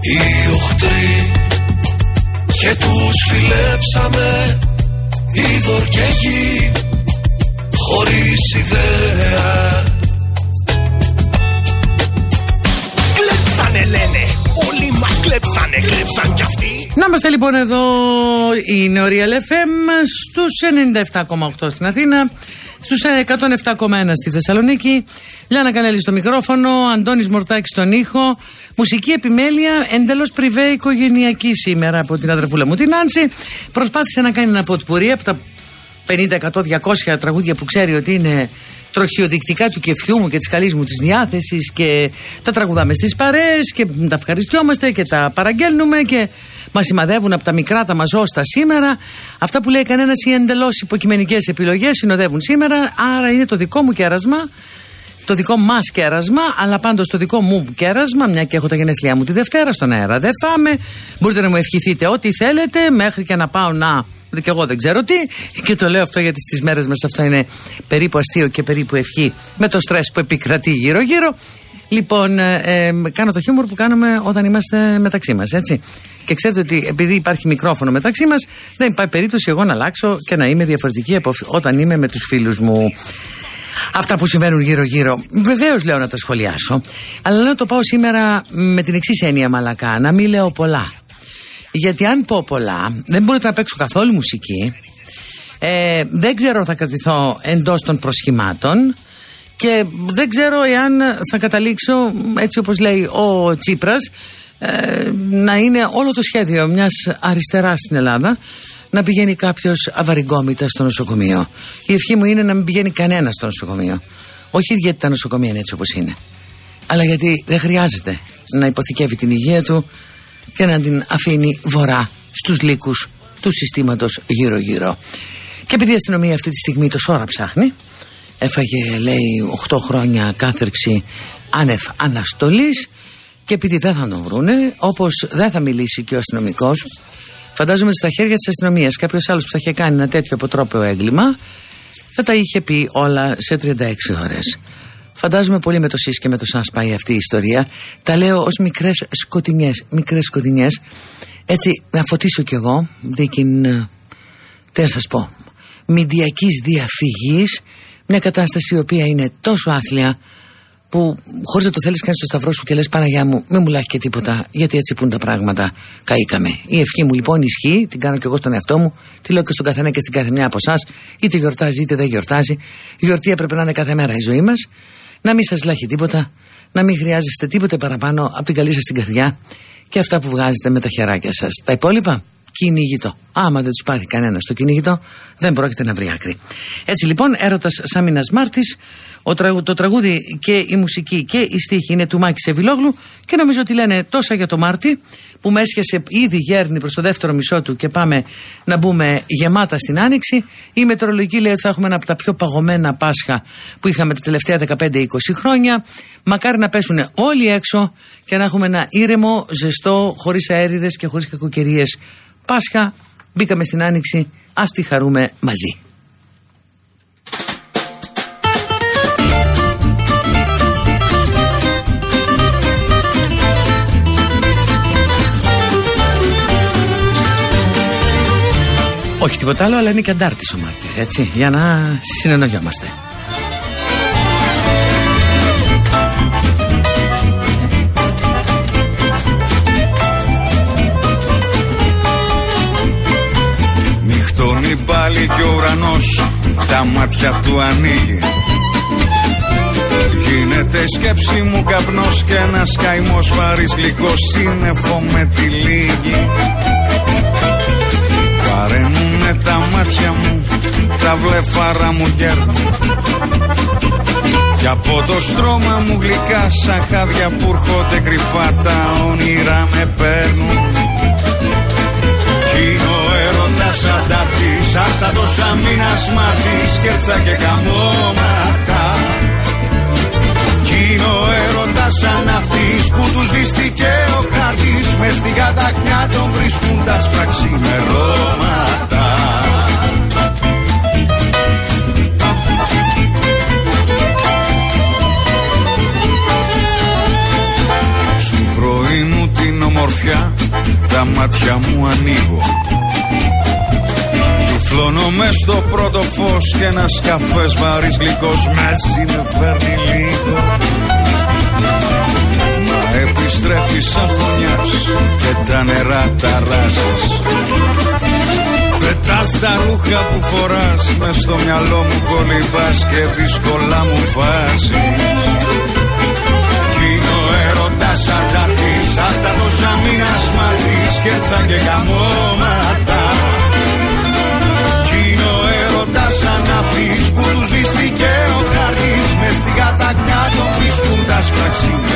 οι οχτροί και τους φιλέψαμε είδωρ και γη χωρίς ιδέα. Κλέψανε λένε, όλοι μας κλέψανε, κλέψαν κι αυτοί. Να είμαστε λοιπόν εδώ η Νεωρία LFM στους 97,8 στην Αθήνα στους 107,1 στη Θεσσαλονίκη. Λιάννα Κανέλη στο μικρόφωνο, Αντώνης Μορτάκης στον ήχο Μουσική επιμέλεια εντελώς πριβέ οικογενειακή σήμερα από την αδερφούλα μου την Άνση. Προσπάθησε να κάνει ένα ποτπουρί από τα 50, 100, 200 τραγούδια που ξέρει ότι είναι τροχιοδεικτικά του κεφιού μου και της καλής μου της διάθεσης και τα τραγουδάμε στις παρέες και τα ευχαριστιόμαστε και τα παραγγέλνουμε και μας σημαδεύουν από τα μικρά τα μαζόστα σήμερα. Αυτά που λέει κανένας οι εντελώς υποκειμενικές επιλογές συνοδεύουν σήμερα, άρα είναι το δικό μου κέρασμα το δικό μας κέρασμα, αλλά πάντως το δικό μου κέρασμα, μια και έχω τα γενέθλιά μου τη Δευτέρα στον αέρα. Δεν θα είμαι. Μπορείτε να μου ευχηθείτε ό,τι θέλετε, μέχρι και να πάω να. Και εγώ δεν ξέρω τι. Και το λέω αυτό γιατί στις μέρες μας αυτό είναι περίπου αστείο και περίπου ευχή με το στρες που επικρατεί γύρω-γύρω. Λοιπόν, ε, ε, κάνω το χιούμορ που κάνουμε όταν είμαστε μεταξύ μας, έτσι. Και ξέρετε ότι επειδή υπάρχει μικρόφωνο μεταξύ μας, δεν υπάρχει περίπτωση εγώ να αλλάξω και να είμαι διαφορετική από όταν είμαι με τους φίλους μου αυτά που συμβαίνουν γύρω-γύρω. Βεβαίως λέω να τα σχολιάσω, αλλά λέω να το πάω σήμερα με την εξής έννοια μαλακά, να μην λέω πολλά. Γιατί αν πω πολλά, δεν μπορείτε να παίξω καθόλου μουσική. Ε, δεν ξέρω αν θα κρατηθώ εντός των προσχημάτων και δεν ξέρω εάν θα καταλήξω έτσι όπως λέει ο Τσίπρας ε, να είναι όλο το σχέδιο μιας αριστεράς στην Ελλάδα να πηγαίνει κάποιος αβαριγκόμητα στο νοσοκομείο. Η ευχή μου είναι να μην πηγαίνει κανένας στο νοσοκομείο. Όχι γιατί τα νοσοκομεία είναι έτσι όπως είναι, αλλά γιατί δεν χρειάζεται να υποθηκεύει την υγεία του και να την αφήνει βορρά στους λύκους του συστήματος γύρω-γύρω. Και επειδή η αστυνομία αυτή τη στιγμή το σώρα ψάχνει, έφαγε λέει 8 χρόνια κάθερξη άνευ αναστολής και επειδή δεν θα τον βρούνε, όπως δεν θα μιλήσει και ο αστυνομικός, Φαντάζομαι στα χέρια της αστυνομίας κάποιος άλλος που θα είχε κάνει ένα τέτοιο αποτρόπαιο έγκλημα θα τα είχε πει όλα σε 36 ώρες. Φαντάζομαι πολύ με το ΣΥΣ και με το ΣΑΣ πάει αυτή η ιστορία. Τα λέω ως μικρές σκοτεινιές. Μικρές σκοτεινιές. Έτσι, να φωτίσω κι εγώ. Δίκην. Ε, τι να σας πω. Μηντιακής διαφυγής. Μια κατάσταση η οποία είναι τόσο άθλια που χωρίς να το θέλεις, κάνεις το σταυρό σου και λες Παναγιά μου, μην μου λάχει και τίποτα, γιατί έτσι πούν τα πράγματα. Καήκαμε. Η ευχή μου λοιπόν ισχύει, την κάνω και εγώ στον εαυτό μου, τη λέω και στον καθένα και στην κάθε μια από εσάς, είτε γιορτάζει είτε δεν γιορτάζει. Η γιορτή έπρεπε να είναι κάθε μέρα η ζωή μας, να μην σας λάχει τίποτα, να μην χρειάζεστε τίποτε παραπάνω από την καλή σας την καρδιά και αυτά που βγάζετε με τα χεράκια σας. Τα υπόλοιπα κυνηγητό. Άμα δεν τους πάρει κανένας στο κυνηγητό, δεν πρόκειται να βρει άκρη. Έτσι λοιπόν, έρωτας Σάμινα Μάρτης, το τραγούδι και η μουσική και η στίχη είναι του Μάκη Σεβιλόγλου και νομίζω ότι λένε τόσα για το Μάρτι που με έσχεσε ήδη γέρνει προς το δεύτερο μισό του και πάμε να μπούμε γεμάτα στην Άνοιξη. Η μετρολογική λέει ότι θα έχουμε ένα από τα πιο παγωμένα Πάσχα που είχαμε τα τελευταία 15-20 χρόνια. Μακάρι να πέσουν όλοι έξω και να έχουμε ένα ήρεμο, ζεστό, χωρίς αέριδες και χωρίς κακοκαιρίες Πάσχα. Μπήκαμε στην Άνοιξη, ας τη χαρούμε μαζί. Όχι τίποτα άλλο, αλλά είναι και αντάρτης ο Μάρτης, έτσι, για να συνεννοιόμαστε. Νυχτώνει πάλι και ο ουρανός τα μάτια του ανοίγει. Γίνεται σκέψη μου καπνός και ένας καημός βαρύς γλυκός σύννεφο με τη λίγη με τα μάτια μου τα βλεφάρα μου γέρνουν και από το στρώμα μου γλυκά σαν χάδια που έρχονται κρυφά τα όνειρα με παίρνουν. Κι ο έρωτας ανταρτής άστα τόσα μήνας μαρτής σκέτσα και καμώματα Κι ο έρωτας αυτή που τους βυστικέ καταχνιά των βρίσκουν τα σπραξιμερώματα. Στην πρωί μου την ομορφιά τα μάτια μου ανοίγω. Τυφλώνω μες στο πρώτο φως και ένας καφές βαρύς γλυκός μέση με φέρνει λίγο. Μα επιστρέφει σαν φωνιάς και τα νερά τα ράζεις Πετάς τα ρούχα που φοράς μες στο μυαλό μου κολυμπάς και δύσκολα μου βάζεις. Κι είναι ο έρωτας ανταρτής Άστα τόσα μήνας σμαρτής Σκέτσα και καμώματα Κι είναι ο έρωτας σαν αυτής Που τους βυστηκε ο χαρτής Μες στην κατακνιά τον βρίσκουν τα σπραξιμερώματα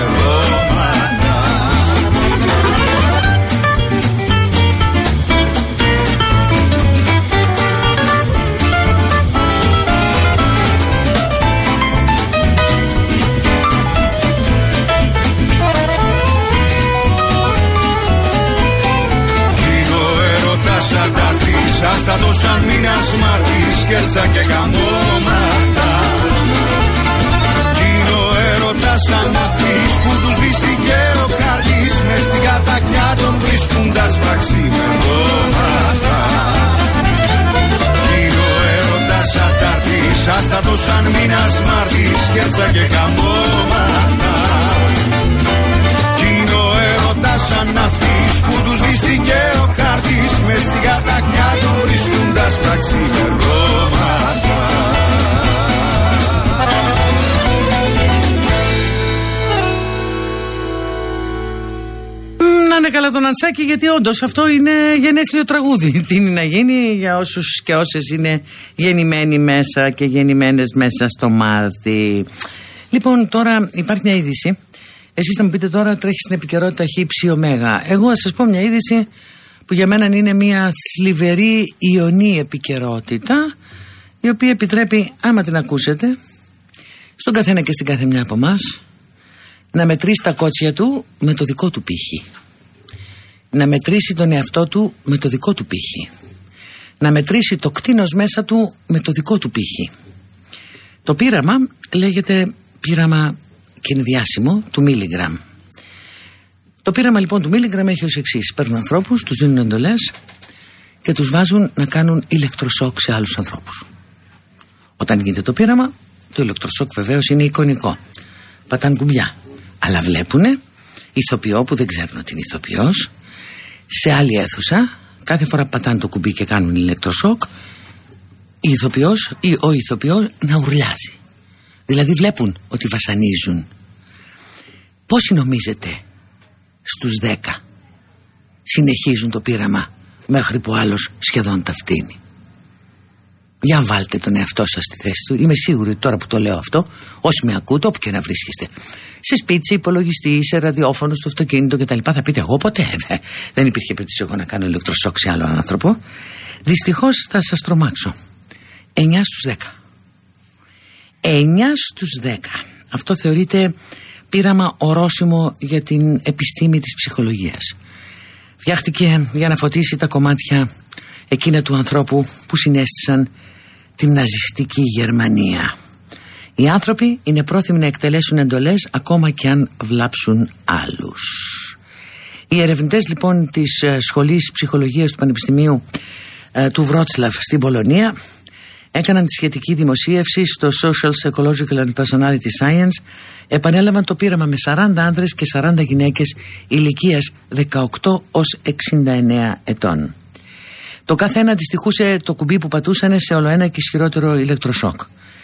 ανταρτής Άστατος σαν μήνας μαρτής Σκέλτσα και καμώματα Είναι ο έρωτας σαν αυτής Που τους βυστηκε ο χαρτής Μες στην κατακνιά τον βρίσκουν τα σπραξιμερώματα Είναι ο έρωτας ανταρτής Άστατος σαν μήνας μαρτής Σκέλτσα και καμώματα κι είναι ο έρωτας σαν αυτής που τους βυστηκε ο χάρτης Μες στην κατακνιά τον βρίσκουν τα σπραξιμερώματα Μ, Να είναι καλά τον Ανσάκη γιατί όντως αυτό είναι γενέθλιο τραγούδι. Τι είναι να γίνει για όσους και όσες είναι γεννημένοι μέσα και γεννημένες μέσα στο Μάρτι. Λοιπόν, τώρα υπάρχει μια είδηση. Εσείς θα μου πείτε τώρα τρέχει στην επικαιρότητα χύψη ωμέγα. Εγώ θα σας πω μια είδηση που για μένα είναι μια θλιβερή ιονή επικαιρότητα η οποία επιτρέπει, άμα την ακούσετε, στον καθένα και στην κάθε μια από εμάς να μετρήσει τα κότσια του με το δικό του πύχη. Να μετρήσει τον εαυτό του με το δικό του πύχη. Να μετρήσει το κτίνος μέσα του με το δικό του πύχη. Το πείραμα λέγεται πείραμα και είναι διάσημο του Μίλιγκραμ. Το πείραμα λοιπόν του Μίλιγκραμ έχει ως εξής. Παίρνουν ανθρώπους, τους δίνουν εντολές και τους βάζουν να κάνουν ηλεκτροσόκ σε άλλους ανθρώπους. Όταν γίνεται το πείραμα, το ηλεκτροσόκ βεβαίως είναι εικονικό. Πατάνε κουμπιά. Αλλά βλέπουνε ηθοποιό που δεν ξέρουν ότι είναι ηθοποιός, σε άλλη αίθουσα, κάθε φορά που πατάνε το κουμπί και κάνουν ηλεκτροσόκ, η ηθοποιός ή ο ηθοποιός να ουρλιάζει. Δηλαδή βλέπουν ότι βασανίζουν. Πόσοι νομίζετε στους 10 συνεχίζουν το πείραμα μέχρι που άλλος σχεδόν ταυτίνει. Για βάλτε τον εαυτό σας στη θέση του. Είμαι σίγουρη ότι τώρα που το λέω αυτό, όσοι με ακούτε, όπου και να βρίσκεστε, σε σπίτι, σε υπολογιστή, σε ραδιόφωνο, στο αυτοκίνητο κτλ. Θα πείτε, εγώ ποτέ δε- δεν υπήρχε περίπτωση εγώ να κάνω ηλεκτροσόκ σε άλλο άνθρωπο. Δυστυχώς θα σας τρομάξω. 9 στους 10. 9 στους 10. Αυτό θεωρείται πείραμα ορόσημο για την επιστήμη της ψυχολογίας. Φτιάχτηκε για να φωτίσει τα κομμάτια εκείνα του ανθρώπου που συνέστησαν την ναζιστική Γερμανία. Οι άνθρωποι είναι πρόθυμοι να εκτελέσουν εντολές ακόμα και αν βλάψουν άλλους. Οι ερευνητές λοιπόν της ε, Σχολής Ψυχολογίας του Πανεπιστημίου ε, του Βρότσλαφ στην Πολωνία έκαναν τη σχετική δημοσίευση στο Social Psychological and Personality Science επανέλαβαν το πείραμα με 40 άνδρες και 40 γυναίκες ηλικίας 18 ως 69 ετών. Το κάθε ένα αντιστοιχούσε το κουμπί που πατούσαν σε ολοένα και ισχυρότερο ηλεκτροσόκ.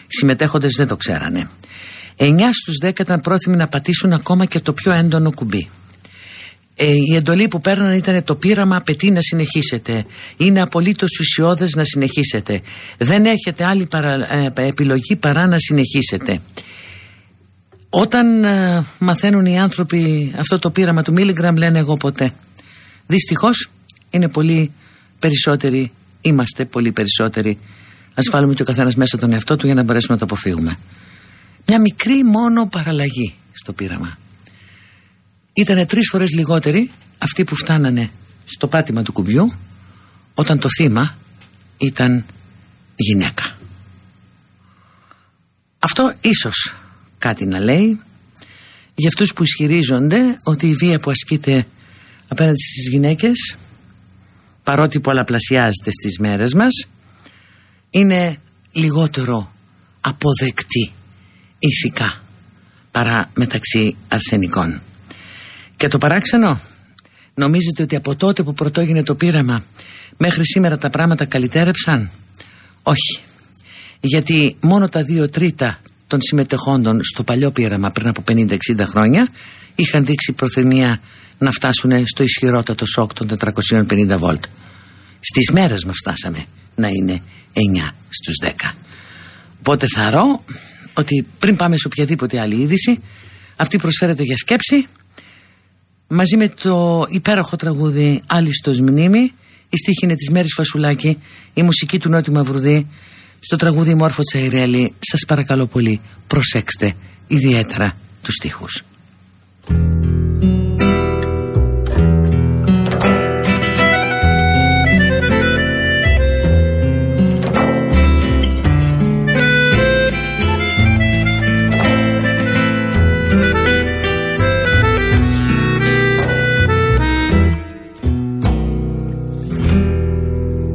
Οι συμμετέχοντες δεν το ξέρανε. 9 στους 10 ήταν πρόθυμοι να πατήσουν ακόμα και το πιο έντονο κουμπί. Ε, η εντολή που παίρνανε ήταν το πείραμα απαιτεί να συνεχίσετε. Είναι απολύτως ουσιώδες να συνεχίσετε. Δεν έχετε άλλη παρα, ε, επιλογή παρά να συνεχίσετε. Όταν ε, μαθαίνουν οι άνθρωποι αυτό το πείραμα του Μίλιγκραμ λένε εγώ ποτέ. Δυστυχώς είναι πολύ περισσότεροι, είμαστε πολύ περισσότεροι. Ας βάλουμε και ο καθένας μέσα τον εαυτό του για να μπορέσουμε να το αποφύγουμε. Μια μικρή μόνο παραλλαγή στο πείραμα. Ήταν τρεις φορές λιγότεροι αυτοί που φτάνανε στο πάτημα του κουμπιού όταν το θύμα ήταν γυναίκα. Αυτό ίσως κάτι να λέει για αυτούς που ισχυρίζονται ότι η βία που ασκείται απέναντι στις γυναίκες παρότι πολλαπλασιάζεται στις μέρες μας είναι λιγότερο αποδεκτή ηθικά παρά μεταξύ αρσενικών. Και το παράξενο νομίζετε ότι από τότε που πρωτόγινε το πείραμα μέχρι σήμερα τα πράγματα καλυτέρεψαν; Όχι. Γιατί μόνο τα δύο τρίτα των συμμετεχόντων στο παλιό πείραμα πριν από 50-60 χρόνια είχαν δείξει προθυμία να φτάσουν στο ισχυρότατο σοκ των 450 βολτ. Στις μέρες μας φτάσαμε να είναι 9 στους 10. Οπότε ρω ότι πριν πάμε σε οποιαδήποτε άλλη είδηση αυτή προσφέρεται για σκέψη μαζί με το υπέροχο τραγούδι «Άλιστος μνήμη» η στίχη είναι της Μέρης Φασουλάκη η μουσική του Νότιου Μαυρουδή στο τραγούδι Μόρφο Τσαϊρέλη σας παρακαλώ πολύ προσέξτε ιδιαίτερα τους στίχους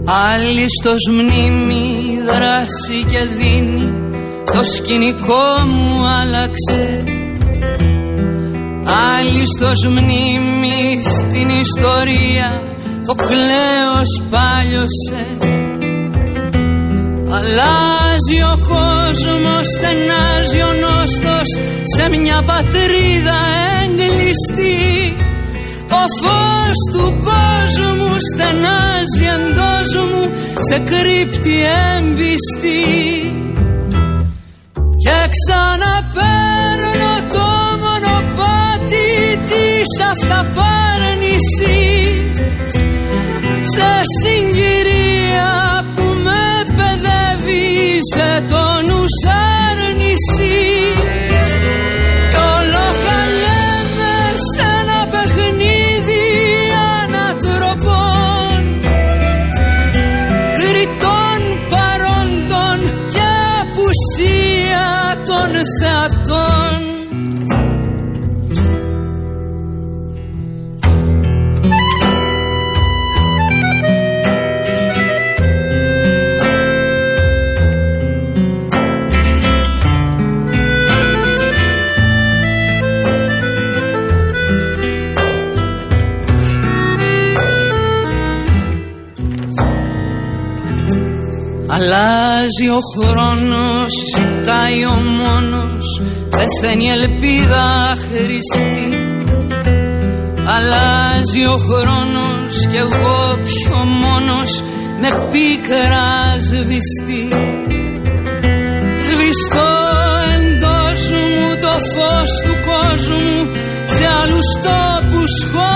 Άλλιστος μνήμη δράση και δίνει. Το σκηνικό μου άλλαξε. Άλλιστος μνήμη στην ιστορία. Το κλαίος πάλιωσε. Αλλάζει ο κόσμος, στενάζει ο νόστος. Σε μια πατρίδα έγκλειστη το φως του κόσμου στενάζει εντός μου σε κρύπτη έμπιστη και ξαναπαίρνω το μονοπάτι της αυταπάρνησης. Σε συγκυρία που με παιδεύει σε τόνους άρνησης Αλλάζει ο χρόνος, ζητάει ο μόνος Πεθαίνει η ελπίδα χρηστή. Αλλάζει ο χρόνος κι εγώ πιο μόνος Με πίκρα σβηστή. Σβηστό εντός μου το φως του κόσμου Σε άλλους τόπους χώρεσε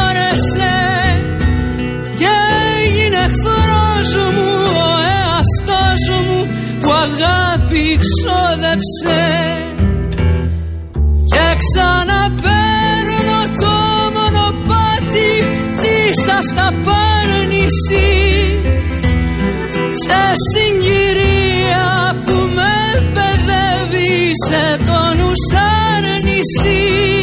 ξόδεψε και ξαναπαίρνω το μονοπάτι της αυταπάρνησης. Σε συγκυρία που με παιδεύει σε τόνους αρνησής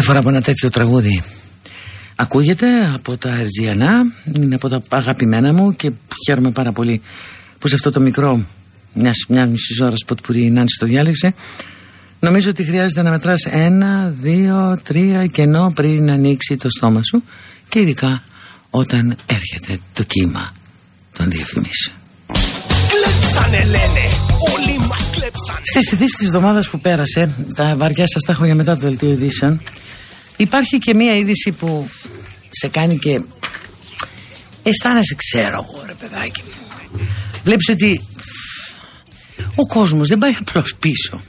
Κάθε φορά που ένα τέτοιο τραγούδι ακούγεται από τα Ερτζιανά, είναι από τα αγαπημένα μου και χαίρομαι πάρα πολύ που σε αυτό το μικρό μιας, μιας μισής ώρας σποτ που η Νάνση το διάλεξε. Νομίζω ότι χρειάζεται να μετράς ένα, δύο, τρία κενό πριν ανοίξει το στόμα σου και ειδικά όταν έρχεται το κύμα των διαφημίσεων. Κλέψανε λένε, όλοι μας κλέψανε. Στις ειδήσεις της εβδομάδας που πέρασε, τα βαριά σας τα έχω για μετά το δελτίο ειδήσεων, υπάρχει και μία είδηση που σε κάνει και αισθάνεσαι ξέρω εγώ ρε παιδάκι μου. Βλέπεις ότι ο κόσμος δεν πάει απλώς πίσω.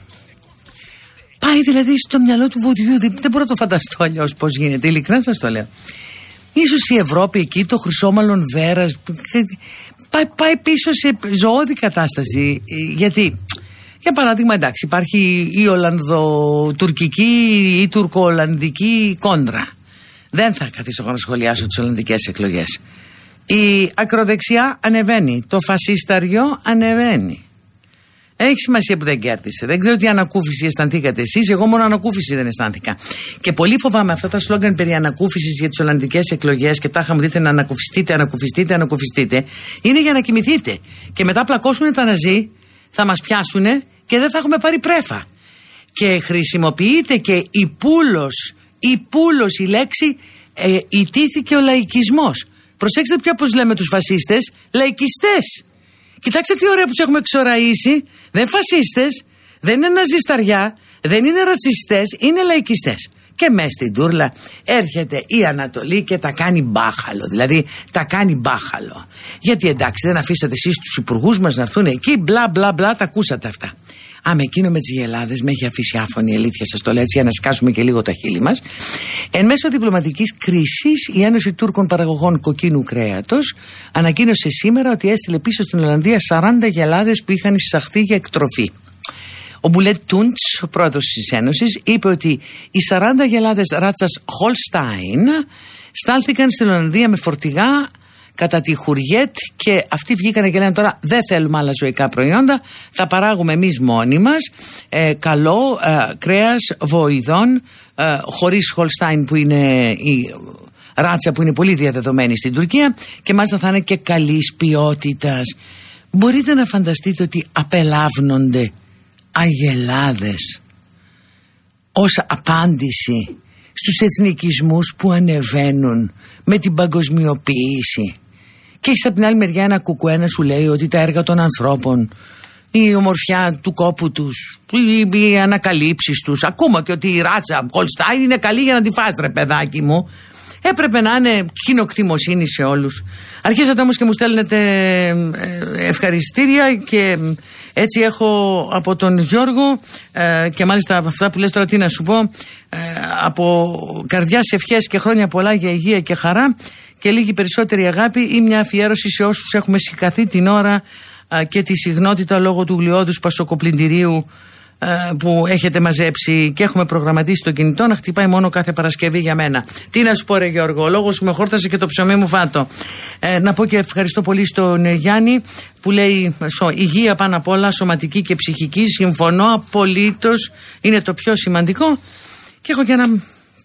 Πάει δηλαδή στο μυαλό του βοδιού. Δεν, δεν μπορώ να το φανταστώ αλλιώς πώς γίνεται. Ειλικρινά σας το λέω. Ίσως η Ευρώπη εκεί, το χρυσόμαλον δέρα. Πάει, πάει πίσω σε ζωώδη κατάσταση. Γιατί, για παράδειγμα, εντάξει, υπάρχει η Ολλανδο-τουρκική ή τουρκο-ολλανδική κόντρα. Δεν θα καθίσω να σχολιάσω τις Ολλανδικές εκλογές. Η ακροδεξιά ανεβαίνει. Το φασίσταριο ανεβαίνει. Έχει σημασία που δεν κέρδισε. Δεν ξέρω τι ανακούφιση αισθανθήκατε εσείς. Εγώ μόνο ανακούφιση δεν αισθάνθηκα. Και πολύ φοβάμαι αυτά τα σλόγκαν περί ανακούφισης για τις Ολλανδικές εκλογές και τα είχαμε δείτε να ανακουφιστείτε, ανακουφιστείτε, ανακουφιστείτε. Είναι για να κοιμηθείτε. Και μετά πλακώσουν τα ναζί, θα μας πιάσουν και δεν θα έχουμε πάρει πρέφα. Και χρησιμοποιείται και η πούλος, η πούλος η λέξη, ε, ιτήθηκε ο λαϊκισμός. Προσέξτε πια πώς λέμε τους φασίστες, λαϊκιστές. Κοιτάξτε τι ωραία που τους έχουμε εξοραίσει. Δεν φασίστες, δεν είναι ναζισταριά, δεν είναι ρατσιστές, είναι λαϊκιστές. Και μέσα στην τούρλα έρχεται η Ανατολή και τα κάνει μπάχαλο. Δηλαδή τα κάνει μπάχαλο. Γιατί εντάξει, δεν αφήσατε εσείς τους υπουργούς μας να έρθουν εκεί, μπλα μπλα μπλα, τα ακούσατε αυτά. Άμα εκείνο με τις γελάδες με έχει αφήσει άφωνη, η αλήθεια σας το λέω έτσι, για να σκάσουμε και λίγο τα χείλη μας. Εν μέσω διπλωματικής κρίσης, η Ένωση Τούρκων Παραγωγών Κοκκίνου Κρέατος ανακοίνωσε σήμερα ότι έστειλε πίσω στην Ολλανδία 40 γελάδες που είχαν εισαχθεί για εκτροφή. Ο Μπουλέτ Τούντς, ο πρόεδρος της Ένωσης, είπε ότι οι 40 γελάδες ράτσας Χολστάιν στάλθηκαν στην Ολλανδία με φορτηγά κατά τη Χουριέτ και αυτοί βγήκαν και λένε τώρα δεν θέλουμε άλλα ζωικά προϊόντα θα παράγουμε εμείς μόνοι μας ε, καλό ε, κρέας βοηδών ε, χωρίς Χολστάιν που είναι η ράτσα που είναι πολύ διαδεδομένη στην Τουρκία και μάλιστα θα είναι και καλής ποιότητας μπορείτε να φανταστείτε ότι απελάβνονται αγελάδες ως απάντηση στους εθνικισμούς που ανεβαίνουν με την παγκοσμιοποίηση και έχεις από την άλλη μεριά ένα κουκουένα σου λέει ότι τα έργα των ανθρώπων, η ομορφιά του κόπου τους, οι ανακαλύψεις τους, ακόμα και ότι η ράτσα Χολστάιν είναι καλή για να τη φας ρε παιδάκι μου. Έπρεπε να είναι κοινοκτημοσύνη σε όλους. Αρχίσατε όμως και μου στέλνετε ε, ευχαριστήρια και έτσι έχω από τον Γιώργο ε, και μάλιστα αυτά που λες τώρα τι να σου πω ε, από καρδιάς ευχές και χρόνια πολλά για υγεία και χαρά και λίγη περισσότερη αγάπη ή μια αφιέρωση σε όσους έχουμε σηκαθεί την ώρα και τη συγνότητα λόγω του γλιώδους πασοκοπλυντηρίου που έχετε μαζέψει και έχουμε προγραμματίσει το κινητό να χτυπάει μόνο κάθε Παρασκευή για μένα. Τι να σου πω, Ρε Γιώργο, ο λόγος μου με χόρτασε και το ψωμί μου φάτο. Ε, να πω και ευχαριστώ πολύ στον Γιάννη που λέει σο, υγεία πάνω απ' όλα, σωματική και ψυχική. Συμφωνώ απολύτως, είναι το πιο σημαντικό. Και έχω και ένα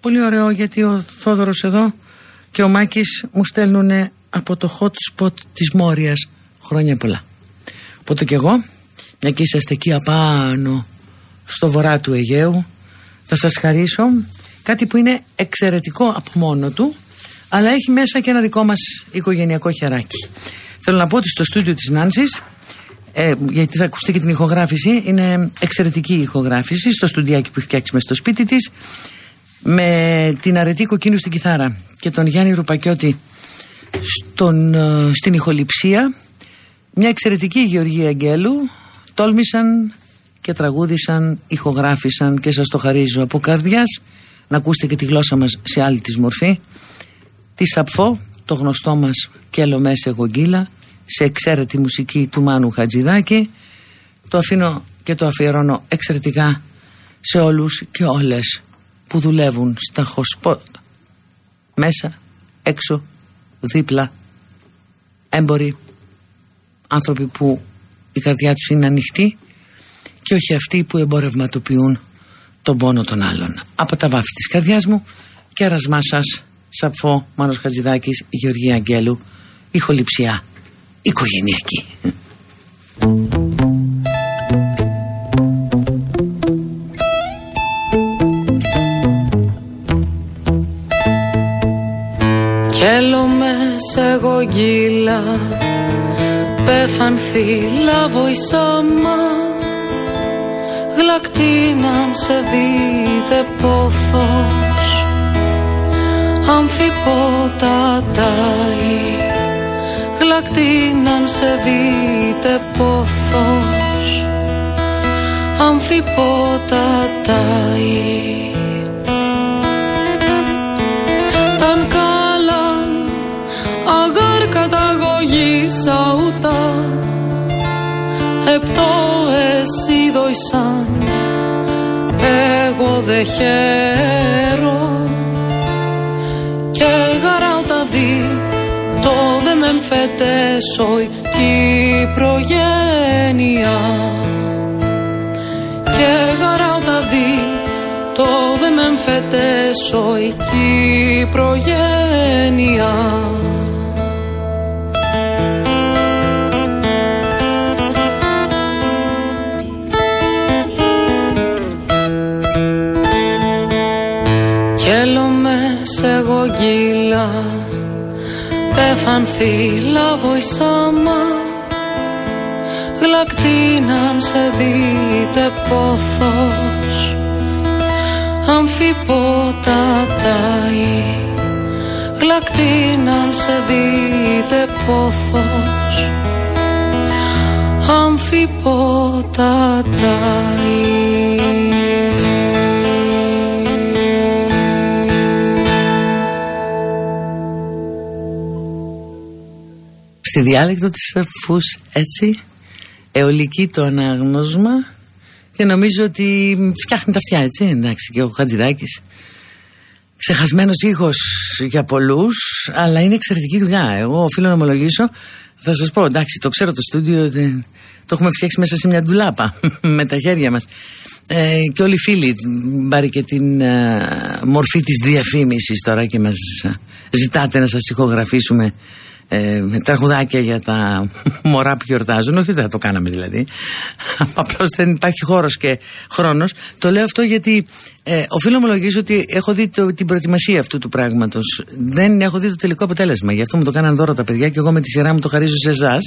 πολύ ωραίο γιατί ο Θόδωρος εδώ και ο Μάκης μου στέλνουν από το hot spot της Μόριας χρόνια πολλά. Οπότε και εγώ, μια και είσαστε εκεί απάνω στο βορρά του Αιγαίου, θα σας χαρίσω κάτι που είναι εξαιρετικό από μόνο του, αλλά έχει μέσα και ένα δικό μας οικογενειακό χεράκι. Θέλω να πω ότι στο στούντιο της Νάνσης, ε, γιατί θα ακουστεί και την ηχογράφηση, είναι εξαιρετική η ηχογράφηση στο στουντιάκι που έχει φτιάξει μες στο σπίτι της, με την αρετή κοκκίνου στην κιθάρα και τον Γιάννη Ρουπακιώτη στον, ε, στην ηχοληψία μια εξαιρετική Γεωργία Αγγέλου τόλμησαν και τραγούδισαν, ηχογράφησαν και σας το χαρίζω από καρδιάς. Να ακούσετε και τη γλώσσα μας σε άλλη της μορφή. Τη Σαπφό, το γνωστό μας Κέλο Μέσε Γογγίλα σε εξαίρετη μουσική του Μάνου Χατζηδάκη. Το αφήνω και το αφιερώνω εξαιρετικά σε όλους και όλες που δουλεύουν στα χοσπότ μέσα, έξω, δίπλα έμποροι άνθρωποι που η καρδιά τους είναι ανοιχτή και όχι αυτοί που εμπορευματοποιούν τον πόνο των άλλων. Από τα βάφη της καρδιάς μου και αρασμά σας Σαπφό, Μάνος Χατζηδάκης, Γεωργία Αγγέλου, ηχοληψιά, οικογενειακή. σε γογγίλα πέφανθη λάβω η σώμα γλακτίναν σε δείτε πόθος αμφιπότα τάι γλακτίναν σε δείτε πόθος αμφιπότατα-η Ταν καλά αγάρ καταγωγή σαούτα επτό εσύ δοησάν εγώ δε χαίρω και γαράουτα δει το δε με εμφετέσω η προγένεια και γαράουτα δει το δε με εμφετέσω η προγένεια Πέφανθη λάβω σάμα Γλακτίναν σε δείτε πόθος Αμφιπότατα-η Γλακτίναν σε δείτε πόθος Αμφιπότατα-η στη διάλεκτο της αφούς έτσι αιωλική το ανάγνωσμα και νομίζω ότι φτιάχνει τα αυτιά έτσι εντάξει και ο Χατζηδάκης. Ξεχασμένος ήχος για πολλούς αλλά είναι εξαιρετική δουλειά. Εγώ οφείλω να ομολογήσω θα σας πω εντάξει το ξέρω το στούντιο το έχουμε φτιάξει μέσα σε μια ντουλάπα με τα χέρια μας. Ε, και όλοι οι φίλοι πάρει και την ε, μορφή της διαφήμισης τώρα και μας ζητάτε να σας ηχογραφήσουμε ε, τραγουδάκια για τα μωρά που γιορτάζουν. Όχι, δεν το κάναμε δηλαδή. Απλώς δεν υπάρχει χώρος και χρόνος. Το λέω αυτό γιατί ε, οφείλω να ομολογήσω ότι έχω δει το, την προετοιμασία αυτού του πράγματος. Δεν έχω δει το τελικό αποτέλεσμα. Γι' αυτό μου το κάναν δώρο τα παιδιά και εγώ με τη σειρά μου το χαρίζω σε εσά.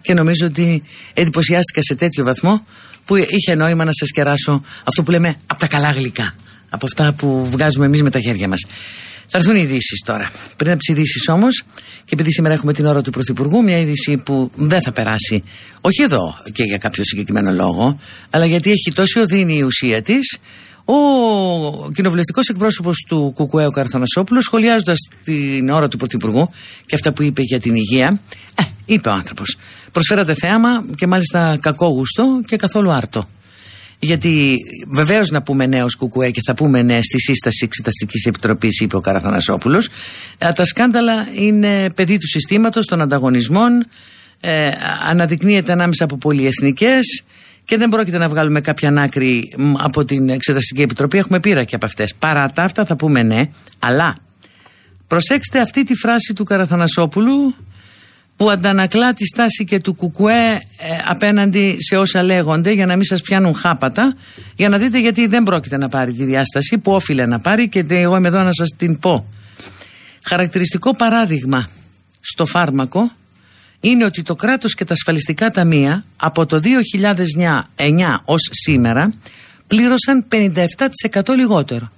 Και νομίζω ότι εντυπωσιάστηκα σε τέτοιο βαθμό που είχε νόημα να σας κεράσω αυτό που λέμε από τα καλά γλυκά. Από αυτά που βγάζουμε εμείς με τα χέρια μας. Θα έρθουν οι ειδήσεις τώρα. Πριν από τις ειδήσεις όμως, και επειδή σήμερα έχουμε την ώρα του Πρωθυπουργού, μια είδηση που δεν θα περάσει, όχι εδώ και για κάποιο συγκεκριμένο λόγο, αλλά γιατί έχει τόση οδύνη η ουσία της, ο κοινοβουλευτικός εκπρόσωπος του Κουκουέου Καρθανασόπουλου, σχολιάζοντας την ώρα του Πρωθυπουργού και αυτά που είπε για την υγεία, ε, είπε ο άνθρωπος. Προσφέρατε θέαμα και μάλιστα κακόγουστο και καθόλου άρτο. Γιατί βεβαίως να πούμε νέο κουκουέ και θα πούμε ναι στη σύσταση Εξεταστικής Επιτροπής, είπε ο Καραθανασόπουλος. Ε, τα σκάνδαλα είναι παιδί του συστήματος των ανταγωνισμών. Ε, αναδεικνύεται ανάμεσα από πολυεθνικές και δεν πρόκειται να βγάλουμε κάποια άκρη από την Εξεταστική Επιτροπή. Έχουμε πείρα και από αυτές. Παρά τα αυτά θα πούμε ναι, αλλά προσέξτε αυτή τη φράση του Καραθανασόπουλου που αντανακλά τη στάση και του Κουκουέ ε, απέναντι σε όσα λέγονται για να μην σας πιάνουν χάπατα για να δείτε γιατί δεν πρόκειται να πάρει τη διάσταση που όφιλε να πάρει και εγώ είμαι εδώ να σας την πω. Χαρακτηριστικό παράδειγμα στο φάρμακο είναι ότι το κράτος και τα ασφαλιστικά ταμεία από το 2009 ως σήμερα πλήρωσαν 57% λιγότερο.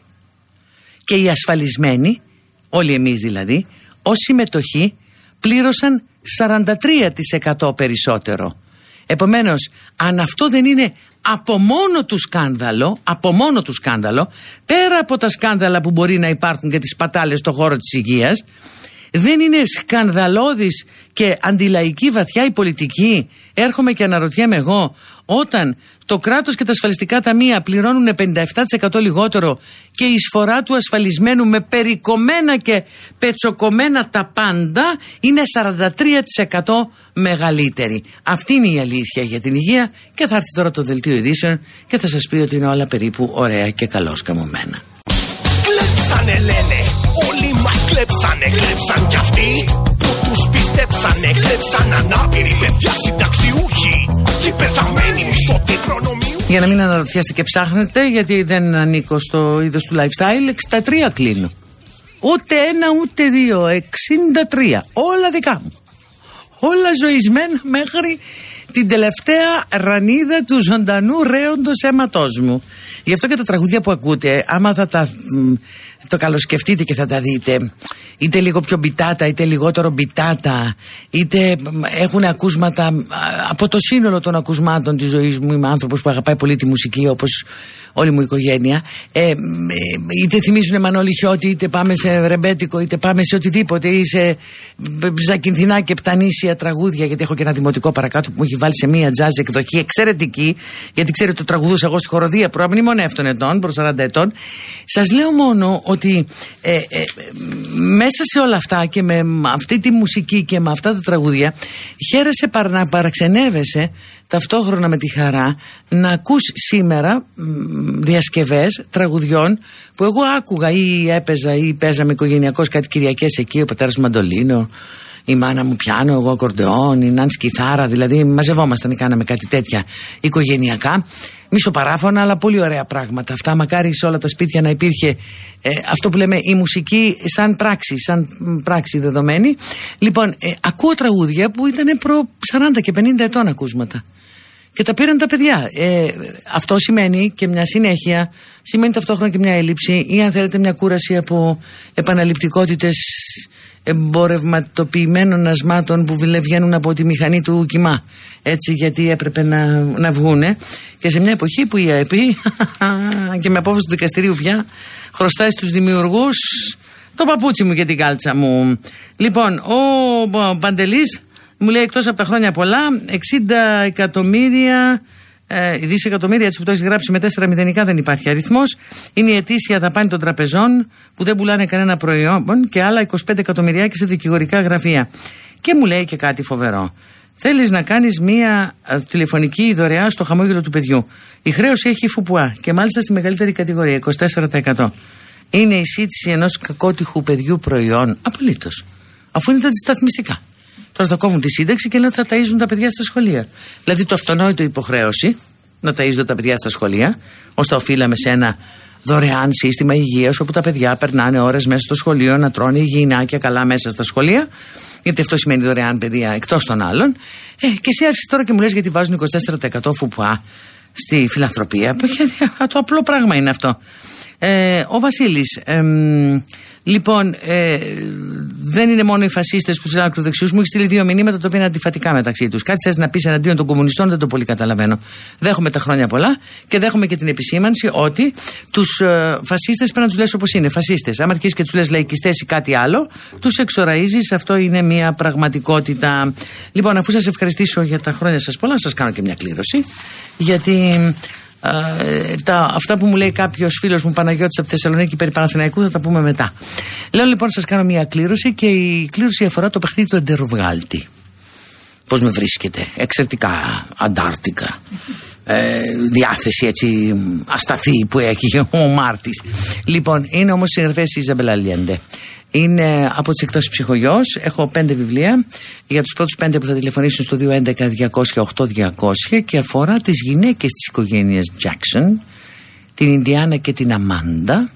Και οι ασφαλισμένοι, όλοι εμείς δηλαδή, ως συμμετοχή πλήρωσαν 43% περισσότερο. Επομένως, αν αυτό δεν είναι από μόνο του σκάνδαλο, από μόνο του σκάνδαλο, πέρα από τα σκάνδαλα που μπορεί να υπάρχουν και τις πατάλες στον χώρο της υγείας, δεν είναι σκανδαλώδης και αντιλαϊκή βαθιά η πολιτική. Έρχομαι και αναρωτιέμαι εγώ, όταν το κράτος και τα ασφαλιστικά ταμεία πληρώνουν 57% λιγότερο και η εισφορά του ασφαλισμένου με περικομμένα και πετσοκομμένα τα πάντα είναι 43% μεγαλύτερη. Αυτή είναι η αλήθεια για την υγεία και θα έρθει τώρα το δελτίο ειδήσεων και θα σας πει ότι είναι όλα περίπου ωραία και καλώς καμωμένα. Κλέψανε λένε, όλοι μας κλέψανε, κλέψαν κι αυτοί που τους πιστέψανε, κλέψαν ανάπηροι παιδιά συνταξιούχοι και πεθαμένοι μισθωτοί προνομιού. Για να μην αναρωτιέστε και ψάχνετε, γιατί δεν ανήκω στο είδος του lifestyle, 63 κλείνω. Ούτε ένα ούτε δύο, 63. Όλα δικά μου. Όλα ζωισμένα μέχρι την τελευταία ρανίδα του ζωντανού ρέοντος αίματός μου. Γι' αυτό και τα τραγούδια που ακούτε, άμα θα τα μ, το καλοσκεφτείτε και θα τα δείτε, είτε λίγο πιο μπιτάτα, είτε λιγότερο μπιτάτα, είτε μ, έχουν ακούσματα μ, α, από το σύνολο των ακουσμάτων της ζωής μου. Είμαι άνθρωπος που αγαπάει πολύ τη μουσική όπως όλη μου η οικογένεια. Ε, μ, ε, είτε θυμίζουν Μανώλη Χιώτη, είτε πάμε σε ρεμπέτικο, είτε πάμε σε οτιδήποτε, ή σε μ, ζακυνθινά και πτανήσια τραγούδια, γιατί έχω και ένα δημοτικό παρακάτω που μου έχει βάλει σε μία jazz εκδοχή εξαιρετική, γιατί ξέρετε το τραγουδούσα εγώ στη χοροδία προαμνημονεύτων ετών, προ 40 ετών. Σας λέω μόνο ότι ε, ε, ε, μέσα σε όλα αυτά και με αυτή τη μουσική και με αυτά τα τραγούδια, χαίρεσαι παρα, να παραξενεύεσαι ταυτόχρονα με τη χαρά να ακούς σήμερα μ, διασκευές τραγουδιών που εγώ άκουγα ή έπαιζα ή παίζαμε οικογενειακώς κάτι Κυριακές εκεί, ο πατέρας μου μαντολίνο, η μάνα μου πιάνο, εγώ ακορντεόν, η Νάνς κιθάρα, δηλαδή μαζευόμασταν ή κάναμε κάτι τέτοια οικογενειακά. Μισοπαράφωνα, αλλά πολύ ωραία πράγματα. Αυτά μακάρι σε όλα τα σπίτια να υπήρχε ε, αυτό που λέμε η μουσική σαν πράξη, σαν μ, πράξη δεδομένη. Λοιπόν, ε, ακούω τραγούδια που ήταν προ 40 και 50 ετών ακούσματα. Και τα πήραν τα παιδιά. Ε, αυτό σημαίνει και μια συνέχεια, σημαίνει ταυτόχρονα και μια έλλειψη ή αν θέλετε μια κούραση από επαναληπτικότητες εμπορευματοποιημένων ασμάτων που βιλε- βγαίνουν από τη μηχανή του κοιμά. Έτσι γιατί έπρεπε να, να βγούνε. Και σε μια εποχή που η ΑΕΠ και με απόφαση του δικαστηρίου πια χρωστάει στους δημιουργούς το παπούτσι μου και την κάλτσα μου. Λοιπόν, ο, ο Παντελής μου λέει εκτός από τα χρόνια πολλά 60 εκατομμύρια ε, δισεκατομμύρια έτσι που το έχεις γράψει με τέσσερα μηδενικά δεν υπάρχει αριθμός. Είναι η ετήσια δαπάνη των τραπεζών που δεν πουλάνε κανένα προϊόν και άλλα 25 εκατομμυριάκια σε δικηγορικά γραφεία. Και μου λέει και κάτι φοβερό. Θέλεις να κάνεις μία ε, τηλεφωνική δωρεά στο χαμόγελο του παιδιού. Η χρέωση έχει φουπουά και μάλιστα στη μεγαλύτερη κατηγορία, 24%. Είναι η σύντηση ενός κακότυχου παιδιού προϊόν. Απολύτως. Αφού είναι τα αντισταθμιστικά. Τώρα θα κόβουν τη σύνταξη και λένε θα ταΐζουν τα παιδιά στα σχολεία. Δηλαδή το αυτονόητο υποχρέωση να ταΐζονται τα παιδιά στα σχολεία, ώστε οφείλαμε σε ένα δωρεάν σύστημα υγείας όπου τα παιδιά περνάνε ώρες μέσα στο σχολείο να τρώνε υγιεινά και καλά μέσα στα σχολεία. Γιατί αυτό σημαίνει δωρεάν παιδεία εκτός των άλλων. Ε, και εσύ άρχισες τώρα και μου λες γιατί βάζουν 24% φουπουά στη φιλανθρωπία. Που, το απλό πράγμα είναι αυτό. Ε, ο Βασίλης εμ, Λοιπόν, ε, δεν είναι μόνο οι φασίστες που στείλουν ακροδεξιού. Μου έχει στείλει δύο μηνύματα τα οποία είναι αντιφατικά μεταξύ τους. Κάτι θες να πεις εναντίον των κομμουνιστών, δεν το πολύ καταλαβαίνω. Δέχομαι τα χρόνια πολλά και δέχομαι και την επισήμανση ότι τους ε, φασίστες πρέπει να τους λες όπως είναι. Φασίστες. Αν αρχίσεις και τους λες λαϊκιστές ή κάτι άλλο, τους εξοραίζεις. Αυτό είναι μια πραγματικότητα. Λοιπόν, αφού σας ευχαριστήσω για τα χρόνια σας πολλά, σας κάνω και μια κλήρωση. Γιατί ε, τα, αυτά που μου λέει κάποιος φίλος μου Παναγιώτης από Θεσσαλονίκη περί Παναθηναϊκού θα τα πούμε μετά. Λέω λοιπόν σας κάνω μια κλήρωση και η κλήρωση αφορά το παιχνίδι του Εντεροβγάλτη. Πώς με βρίσκεται, εξαιρετικά αντάρτικα. Ε, διάθεση έτσι ασταθή που έχει ο Μάρτης Λοιπόν, είναι όμως συγγραφέα η Ιζαμπελά Λιέντε είναι από τις εκτός ψυχογειό. Έχω πέντε βιβλία για τους πρώτους πέντε που θα τηλεφωνήσουν στο 211-200-8200 και αφορά τις γυναίκες της οικογένειας Jackson, την Ινδιάνα και την Αμάντα,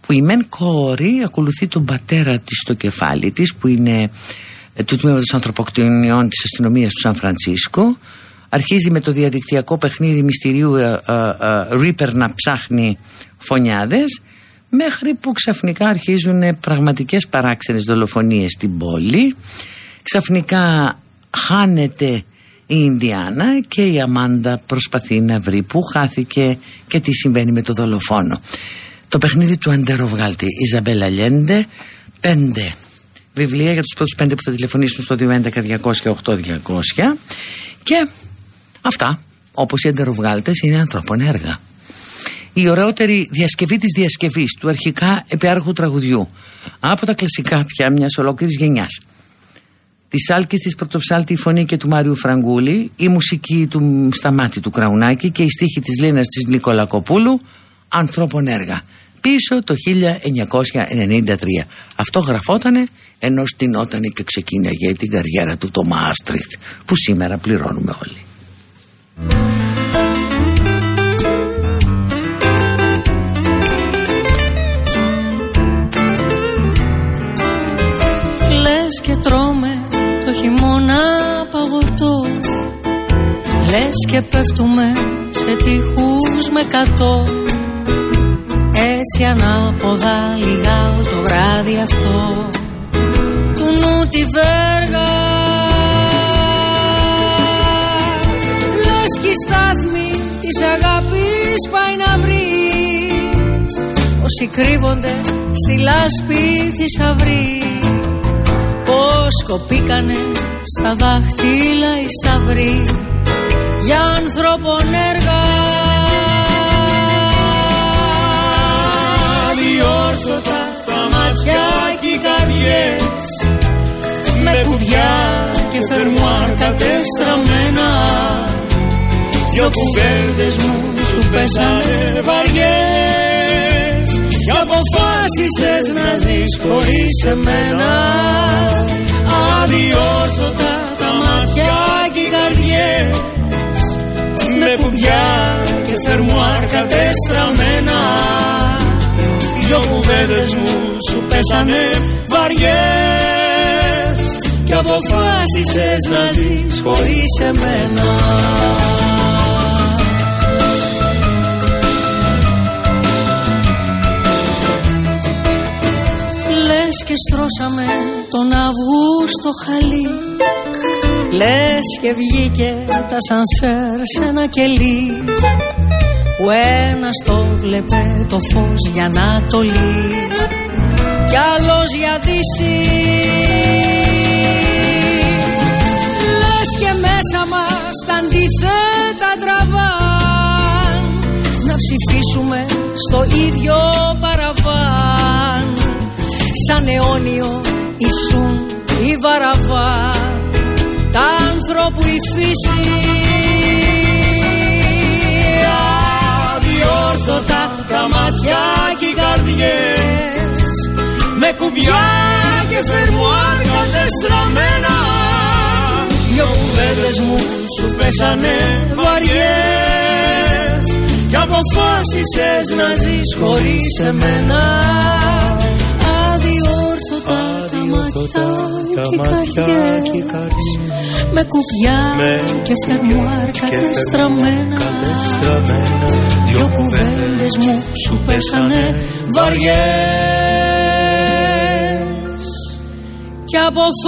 που η μεν κόρη ακολουθεί τον πατέρα της στο κεφάλι της, που είναι ε, του τμήματος ανθρωποκτηνιών της αστυνομίας του Σαν Φρανσίσκο. Αρχίζει με το διαδικτυακό παιχνίδι μυστηρίου ε, ε, Reaper να ψάχνει φωνιάδες μέχρι που ξαφνικά αρχίζουν πραγματικές παράξενες δολοφονίες στην πόλη. Ξαφνικά χάνεται η Ινδιάνα και η Αμάντα προσπαθεί να βρει που χάθηκε και τι συμβαίνει με το δολοφόνο. Το παιχνίδι του Αντεροβγάλτη Ιζαμπέλα Λιέντε πέντε βιβλία για τους πρώτους πέντε που θα τηλεφωνήσουν στο 211-200-8200 και αυτά όπως οι Αντεροβγάλτες είναι ανθρώπων έργα η ωραιότερη διασκευή της διασκευής του αρχικά επιάρχου τραγουδιού. Από τα κλασικά πια μιας ολόκληρης γενιάς. Της Σάλκης της Πρωτοψάλτη φωνή και του Μάριου Φραγκούλη η μουσική του Σταμάτη του Κραουνάκη και η στίχη της Λίνας της Νικολακοπούλου ανθρώπων έργα πίσω το 1993 αυτό γραφότανε ενώ στηνότανε και ξεκίναγε την καριέρα του το Μάστριχτ που σήμερα πληρώνουμε όλοι Λες και τρώμε το χειμώνα παγωτό Λες και πέφτουμε σε τείχους με κατώ. Έτσι ανάποδα λιγάω το βράδυ αυτό. Του νου τη βέργα. Λες και η στάθμη της αγάπης πάει να βρει. Όσοι κρύβονται στη λάσπη θησαυρή. Πως κοπήκανε στα δάχτυλα οι σταυροί για ανθρώπων έργα. Διόρθωτα τα μάτια και οι καρδιές. Με κουβιά και φερμουάρ κατεστραμμένα δυο κουβέντες μου σου πέσανε βαριές. Και αποφάσισες να ζεις χωρίς εμένα. Αδιόρθωτα τα μάτια και οι καρδιές με κουμπιά και φερμουάρ κατεστραμμένα δυο κουβέντες μου σου πέσανε βαριές και αποφάσισες να ζεις χωρίς εμένα. Λες και στρώσαμε τον Αυγούστο χαλί Λες και βγήκε τα σανσέρ σε ένα κελί Που ένας το βλέπε το φως για να το λύει. Κι άλλος για δύση. Λες και μέσα μας τα αντίθετα τραβάν Να ψηφίσουμε στο ίδιο παραβάν. Σαν αιώνιο ήσουν η βαραβά τα άνθρωπου η φύση αδιόρθωτα τα μάτια και οι καρδιές. Με κουμπιά και φερμουάρ κατεστραμμένα δυο κουβέντες μου σου πέσανε βαριές. Και αποφάσισες να ζεις χωρίς εμένα. Αδιόρθωτα τα μάτια και οι καρδιές με κουβιά και φερμουάρ κατεστραμμένα. Δυο κουβέντες μου σου πέσανε βαριές. Και αποφάσισες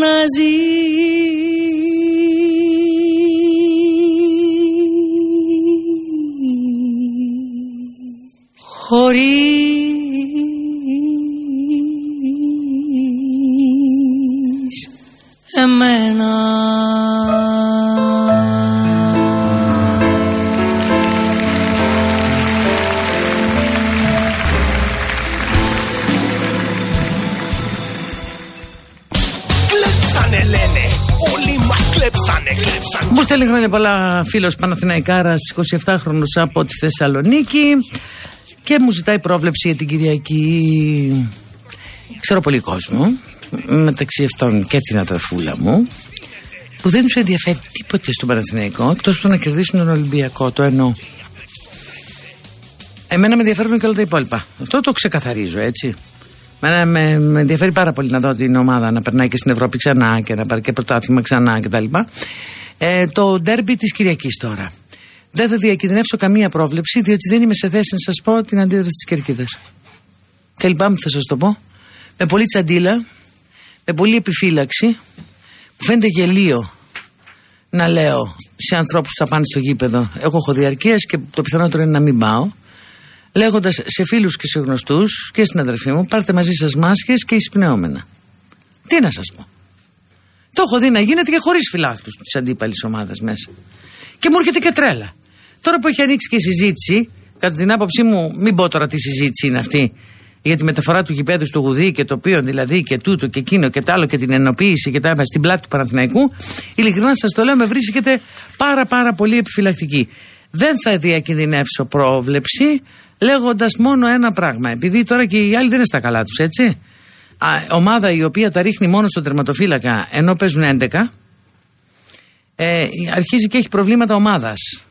να ζεις. Χωρίς Μου στέλνει χρόνια πολλά φίλος Παναθηναϊκάρας 27χρονο από τη Θεσσαλονίκη και μου ζητάει πρόβλεψη για την Κυριακή. Ξέρω πολύ κόσμο, μεταξύ αυτών και την αδερφούλα μου, που δεν τους ενδιαφέρει τίποτε στο Παναθηναϊκό εκτός του να κερδίσουν τον Ολυμπιακό. Το εννοώ. Εμένα με ενδιαφέρουν και όλα τα υπόλοιπα. Αυτό το ξεκαθαρίζω, έτσι. Εμένα με, με ενδιαφέρει πάρα πολύ να δω την ομάδα να περνάει και στην Ευρώπη ξανά και να πάρει και πρωτάθλημα ξανά κτλ. Ε, το ντέρμπι της Κυριακής τώρα. Δεν θα διακινδυνεύσω καμία πρόβλεψη, διότι δεν είμαι σε θέση να σας πω την αντίδραση της κερκίδας. Και λυπάμαι που θα σας το πω. Με πολύ τσαντίλα, με πολύ επιφύλαξη, που φαίνεται γελίο να λέω σε ανθρώπους που θα πάνε στο γήπεδο. Εγώ έχω διαρκεία και το πιθανότερο είναι να μην πάω. Λέγοντας σε φίλους και σε γνωστούς και στην αδερφή μου, πάρτε μαζί σας μάσκες και εισπνεώμενα. Τι να σας πω. Το έχω δει να γίνεται και χωρίς φιλάθλου της αντίπαλης ομάδας μέσα. Και μου έρχεται και τρέλα. Τώρα που έχει ανοίξει και η συζήτηση, κατά την άποψή μου, μην πω τώρα τι συζήτηση είναι αυτή, για τη μεταφορά του γηπέδου στο γουδί και το οποίο δηλαδή και τούτο και εκείνο και το άλλο και την ενοποίηση και τα έβα στην πλάτη του Παναθηναϊκού, ειλικρινά σας το λέω, με βρίσκεται πάρα πάρα πολύ επιφυλακτική. Δεν θα διακινδυνεύσω πρόβλεψη λέγοντας μόνο ένα πράγμα. Επειδή τώρα και οι άλλοι δεν είναι στα καλά τους, έτσι. Α, ομάδα η οποία τα ρίχνει μόνο στον τερματοφύλακα ενώ παίζουν 11, ε, αρχίζει και έχει προβλήματα ομάδας.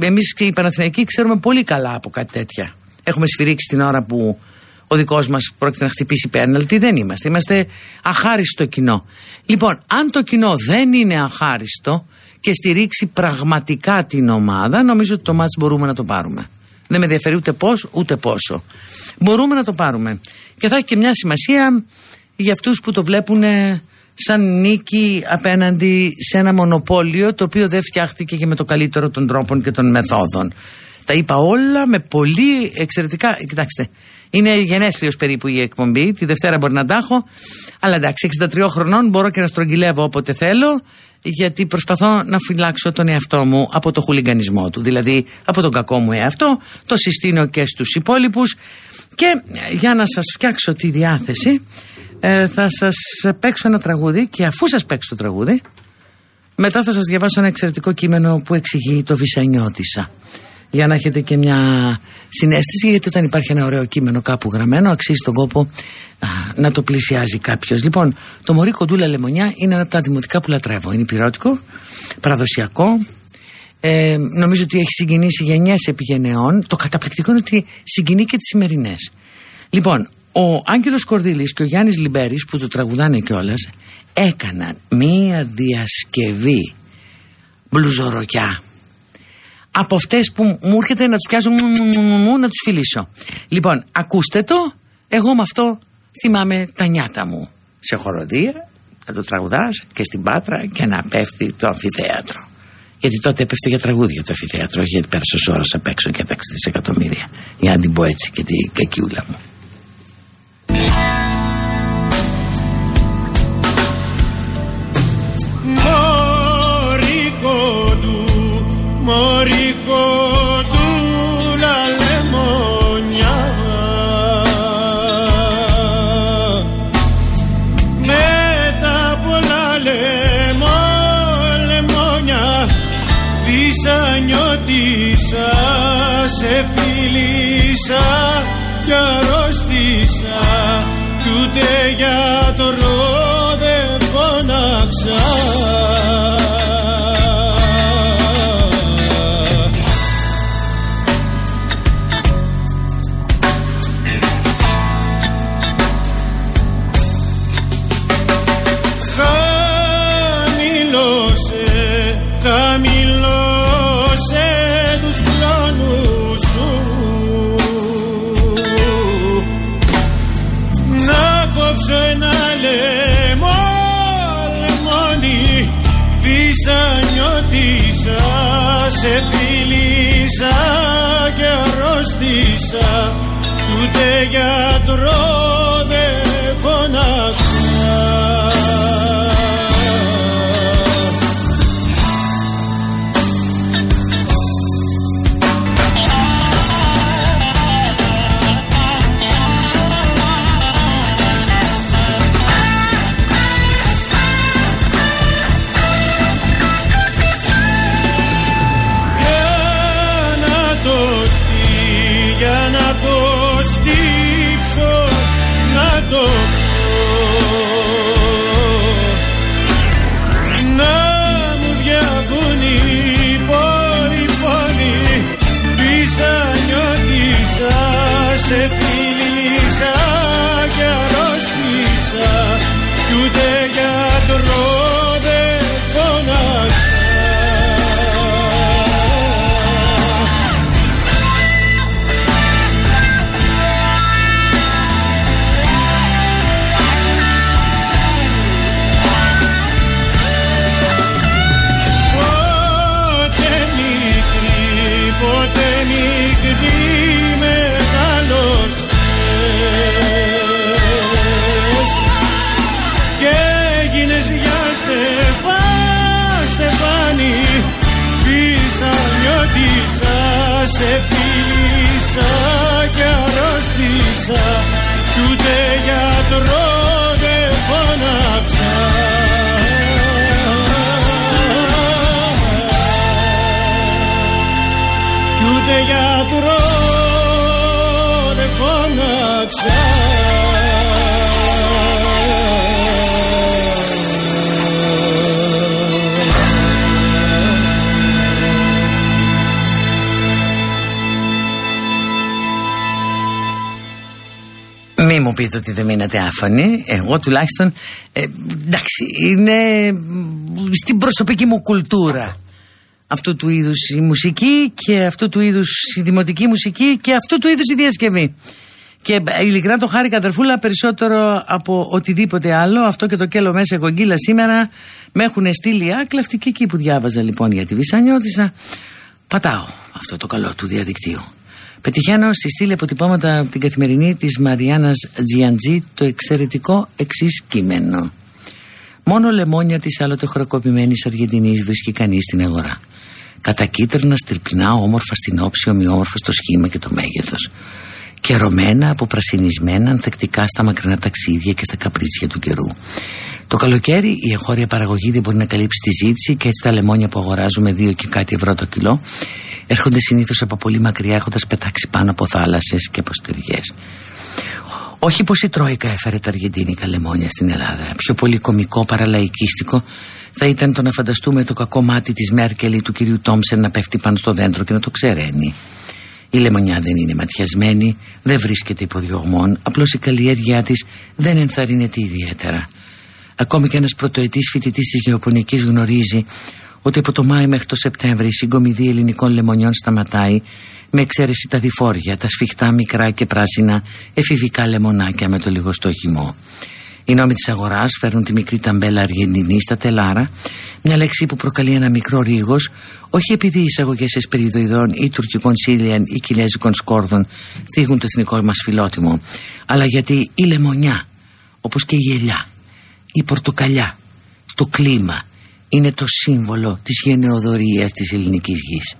Εμείς και οι Παναθηναϊκοί ξέρουμε πολύ καλά από κάτι τέτοια. Έχουμε σφυρίξει την ώρα που ο δικός μας πρόκειται να χτυπήσει πέναλτι. Δεν είμαστε. Είμαστε αχάριστο κοινό. Λοιπόν, αν το κοινό δεν είναι αχάριστο και στηρίξει πραγματικά την ομάδα, νομίζω ότι το μάτς μπορούμε να το πάρουμε. Δεν με ενδιαφέρει ούτε πώς ούτε πόσο. Μπορούμε να το πάρουμε. Και θα έχει και μια σημασία για αυτούς που το βλέπουν σαν νίκη απέναντι σε ένα μονοπόλιο το οποίο δεν φτιάχτηκε και με το καλύτερο των τρόπων και των μεθόδων. Τα είπα όλα με πολύ εξαιρετικά. Κοιτάξτε, είναι γενέθλιος περίπου η εκπομπή. Τη Δευτέρα μπορεί να τα έχω. Αλλά εντάξει, 63 χρονών μπορώ και να στρογγυλεύω όποτε θέλω. Γιατί προσπαθώ να φυλάξω τον εαυτό μου από το χουλιγκανισμό του. Δηλαδή από τον κακό μου εαυτό. Το συστήνω και στους υπόλοιπους. Και για να σας φτιάξω τη διάθεση, ε, θα σας παίξω ένα τραγούδι. Και αφού σας παίξω το τραγούδι, μετά θα σας διαβάσω ένα εξαιρετικό κείμενο που εξηγεί το Βυσανιώτησα για να έχετε και μια συνέστηση γιατί όταν υπάρχει ένα ωραίο κείμενο κάπου γραμμένο αξίζει τον κόπο να το πλησιάζει κάποιος. Λοιπόν, το Μωρή Κοντούλα Λεμονιά είναι ένα από τα δημοτικά που λατρεύω. Είναι πυρότικο, παραδοσιακό. Ε, νομίζω ότι έχει συγκινήσει γενιές επιγενεών. Το καταπληκτικό είναι ότι συγκινεί και τις σημερινές. Λοιπόν, ο Άγγελος Κορδίλης και ο Γιάννης Λιμπέρης που το τραγουδάνε κιόλας έκαναν μία διασκευή μπλουζοροκιά από αυτές που μου έρχεται να τους πιάσω μου, να τους φιλήσω. Λοιπόν, ακούστε το. Εγώ με αυτό θυμάμαι τα νιάτα μου σε χοροδία, να το τραγουδάς και στην Πάτρα και να πέφτει το αμφιθέατρο. Γιατί τότε έπεφτε για τραγούδια το αμφιθέατρο, όχι γιατί πέρασε ώρα απ' έξω και έπαιξε εκατομμύρια. Για να την πω έτσι και την κακιούλα μου. Μη μου πείτε ότι δεν μείνατε άφωνοι Εγώ τουλάχιστον. Ε, εντάξει, είναι στην προσωπική μου κουλτούρα αυτού του είδους η μουσική και αυτού του είδους η δημοτική μουσική και αυτού του είδους η διασκευή. Και ειλικρινά το χάρηκα αδερφούλα περισσότερο από οτιδήποτε άλλο. Αυτό και το κέλο μέσα κογκύλα σήμερα με έχουν στείλει άκλαυτοι και εκεί που διάβαζα λοιπόν για τη Βυσανιώτησα. Πατάω αυτό το καλό του διαδικτύου. Πετυχαίνω στη στήλη αποτυπώματα από την καθημερινή της Μαριάννας Τζιαντζή το εξαιρετικό εξής κείμενο. Μόνο λεμόνια της άλλοτε χροκοπημένης Αργεντινής βρίσκει κανείς στην αγορά. Κατακίτρινα, στριπνά, όμορφα στην όψη, ομοιόμορφα στο σχήμα και το μέγεθος. Κερωμένα, αποπρασινισμένα, ανθεκτικά στα μακρινά ταξίδια και στα καπρίτσια του καιρού. Το καλοκαίρι η εγχώρια παραγωγή δεν μπορεί να καλύψει τη ζήτηση και έτσι τα λεμόνια που αγοράζουμε 2 και κάτι ευρώ το κιλό έρχονται συνήθως από πολύ μακριά έχοντας πετάξει πάνω από θάλασσες και από στεριέ. Όχι πως η Τρόικα έφερε τα αργεντίνικα λεμόνια στην Ελλάδα. Πιο πολύ κομικό παραλαϊκίστικο θα ήταν το να φανταστούμε το κακό μάτι της Μέρκελ ή του κυρίου Τόμσεν να πέφτει πάνω στο δέντρο και να το ξέραίνει. Η λεμονιά δεν είναι ματιασμένη, δεν βρίσκεται υποδιωγμών, απλώς η καλλιέργειά της δεν ενθαρρύνεται ιδιαίτερα. Ακόμη και ένας πρωτοετής φοιτητής της γεωπονικής γνωρίζει ότι από το Μάη μέχρι το Σεπτέμβρη η συγκομιδή ελληνικών λεμονιών σταματάει με εξαίρεση τα διφόρια, τα σφιχτά μικρά και πράσινα εφηβικά λεμονάκια με το λιγοστό χυμό. Οι νόμοι της αγοράς φέρνουν τη μικρή ταμπέλα Αργεντινή στα τελάρα, μια λέξη που προκαλεί ένα μικρό ρίγος, όχι επειδή οι εισαγωγές εσπεριδοειδών ή τουρκικών σίλιαν ή κιλέζικων σκόρδων θίγουν το εθνικό μας φιλότιμο, αλλά γιατί η λεμονιά, όπως και η ελιά, η πορτοκαλιά, το κλίμα είναι το σύμβολο της γενεοδορίας της ελληνικής γης.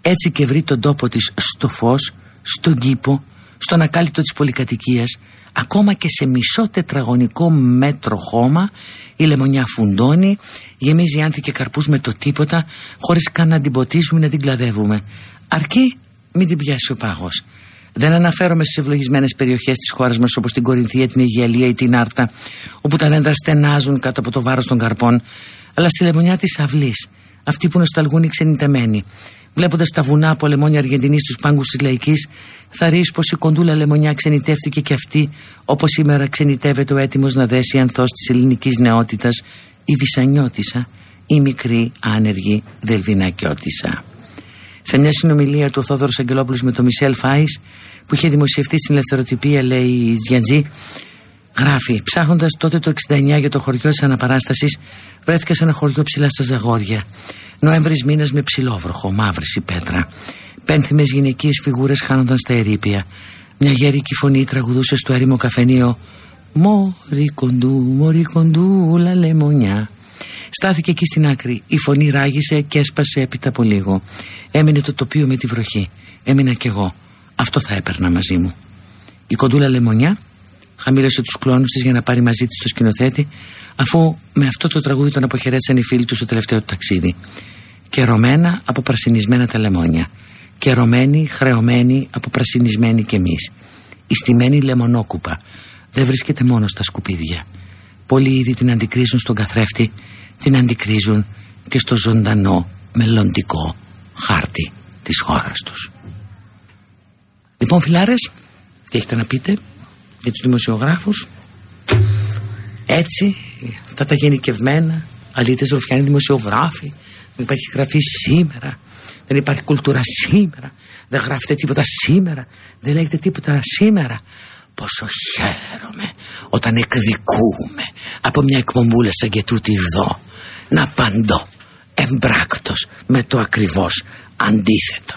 Έτσι και βρει τον τόπο της στο φως, στον κήπο, στον ακάλυπτο της πολυκατοικίας, ακόμα και σε μισό τετραγωνικό μέτρο χώμα η λεμονιά φουντώνει, γεμίζει άνθη και καρπούς με το τίποτα, χωρίς καν να την ποτίσουμε να την κλαδεύουμε. Αρκεί μην την πιάσει ο πάγος. Δεν αναφέρομαι στις ευλογισμένες περιοχές της χώρας μας όπως την Κορινθία, την Αιγιαλία ή την Άρτα, όπου τα δέντρα στενάζουν κάτω από το βάρος των καρπών, αλλά στη λεμονιά της αυλής, αυτοί που νοσταλγούν οι ξενιτεμένοι. Βλέποντας τα βουνά από λεμόνια Αργεντινής στους πάγκους της Λαϊκής, θα ρίξει πως η κοντούλα λεμονιά ξενιτεύτηκε και αυτή, όπως σήμερα ξενιτεύεται ο έτοιμος να δέσει ανθός της ελληνικής νεότητας, η Βυσανιώτησα, η μικρή άνεργη Δελβινακιώτησα. Σε μια συνομιλία του ο Θόδωρο Αγγελόπουλο με τον Μισελ Φάης, που είχε δημοσιευτεί στην ελευθεροτυπία, λέει η Τζιαντζή, γράφει: Ψάχνοντας τότε το 69 για το χωριό της Αναπαράστασης, βρέθηκα σε ένα χωριό ψηλά στα Ζαγόρια. Νοέμβρης μήνα με ψηλόβροχο, μαύρη η πέτρα. Πένθυμες γυναικείες φιγούρες χάνονταν στα ερήπια. Μια γερική φωνή τραγουδούσε στο έρημο καφενείο. Μωρή κοντού, μωρή κοντού, λεμονιά. Στάθηκε εκεί στην άκρη. Η φωνή ράγισε και έσπασε έπειτα από λίγο. Έμεινε το τοπίο με τη βροχή. Έμεινα κι εγώ. Αυτό θα έπαιρνα μαζί μου. Η κοντούλα Λεμονιά χαμήλωσε τους κλόνους της για να πάρει μαζί της το σκηνοθέτη, αφού με αυτό το τραγούδι τον αποχαιρέτησαν οι φίλοι του στο τελευταίο του ταξίδι. Κερωμένα από πρασινισμένα τα λεμόνια. Κερωμένοι, χρεωμένοι, από πρασινισμένοι κι εμείς. Η στημένη λεμονόκουπα δεν βρίσκεται μόνο στα σκουπίδια. Πολλοί ήδη την αντικρίζουν στον καθρέφτη την αντικρίζουν και στο ζωντανό μελλοντικό χάρτη της χώρας τους. Λοιπόν φιλάρες, τι έχετε να πείτε για τους δημοσιογράφους; Έτσι, αυτά τα γενικευμένα, αλήτες ροφιάνοι δημοσιογράφοι, δεν υπάρχει γραφή σήμερα, δεν υπάρχει κουλτούρα σήμερα, δεν γράφετε τίποτα σήμερα, δεν λέγεται τίποτα σήμερα. Πόσο χαίρομαι όταν εκδικούμε από μια εκπομπούλα σαν και τούτη εδώ να απαντώ εμπράκτος με το ακριβώς αντίθετο.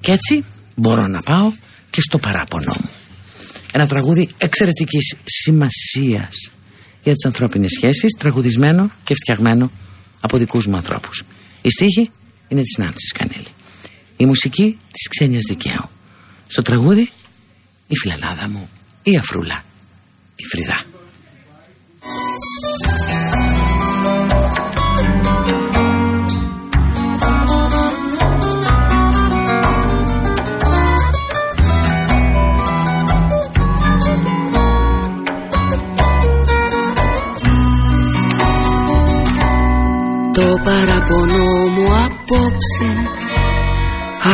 Και έτσι μπορώ να πάω και στο παράπονο μου. Ένα τραγούδι εξαιρετικής σημασίας για τις ανθρώπινες σχέσεις, τραγουδισμένο και φτιαγμένο από δικούς μου ανθρώπους. Η στίχη είναι της Νάντσης Κανέλη. Η μουσική της Ξένιας Δικαίου. Στο τραγούδι η φιλανάδα μου, η Αφρούλα, η Φρυδά. Το παραπονό μου απόψε.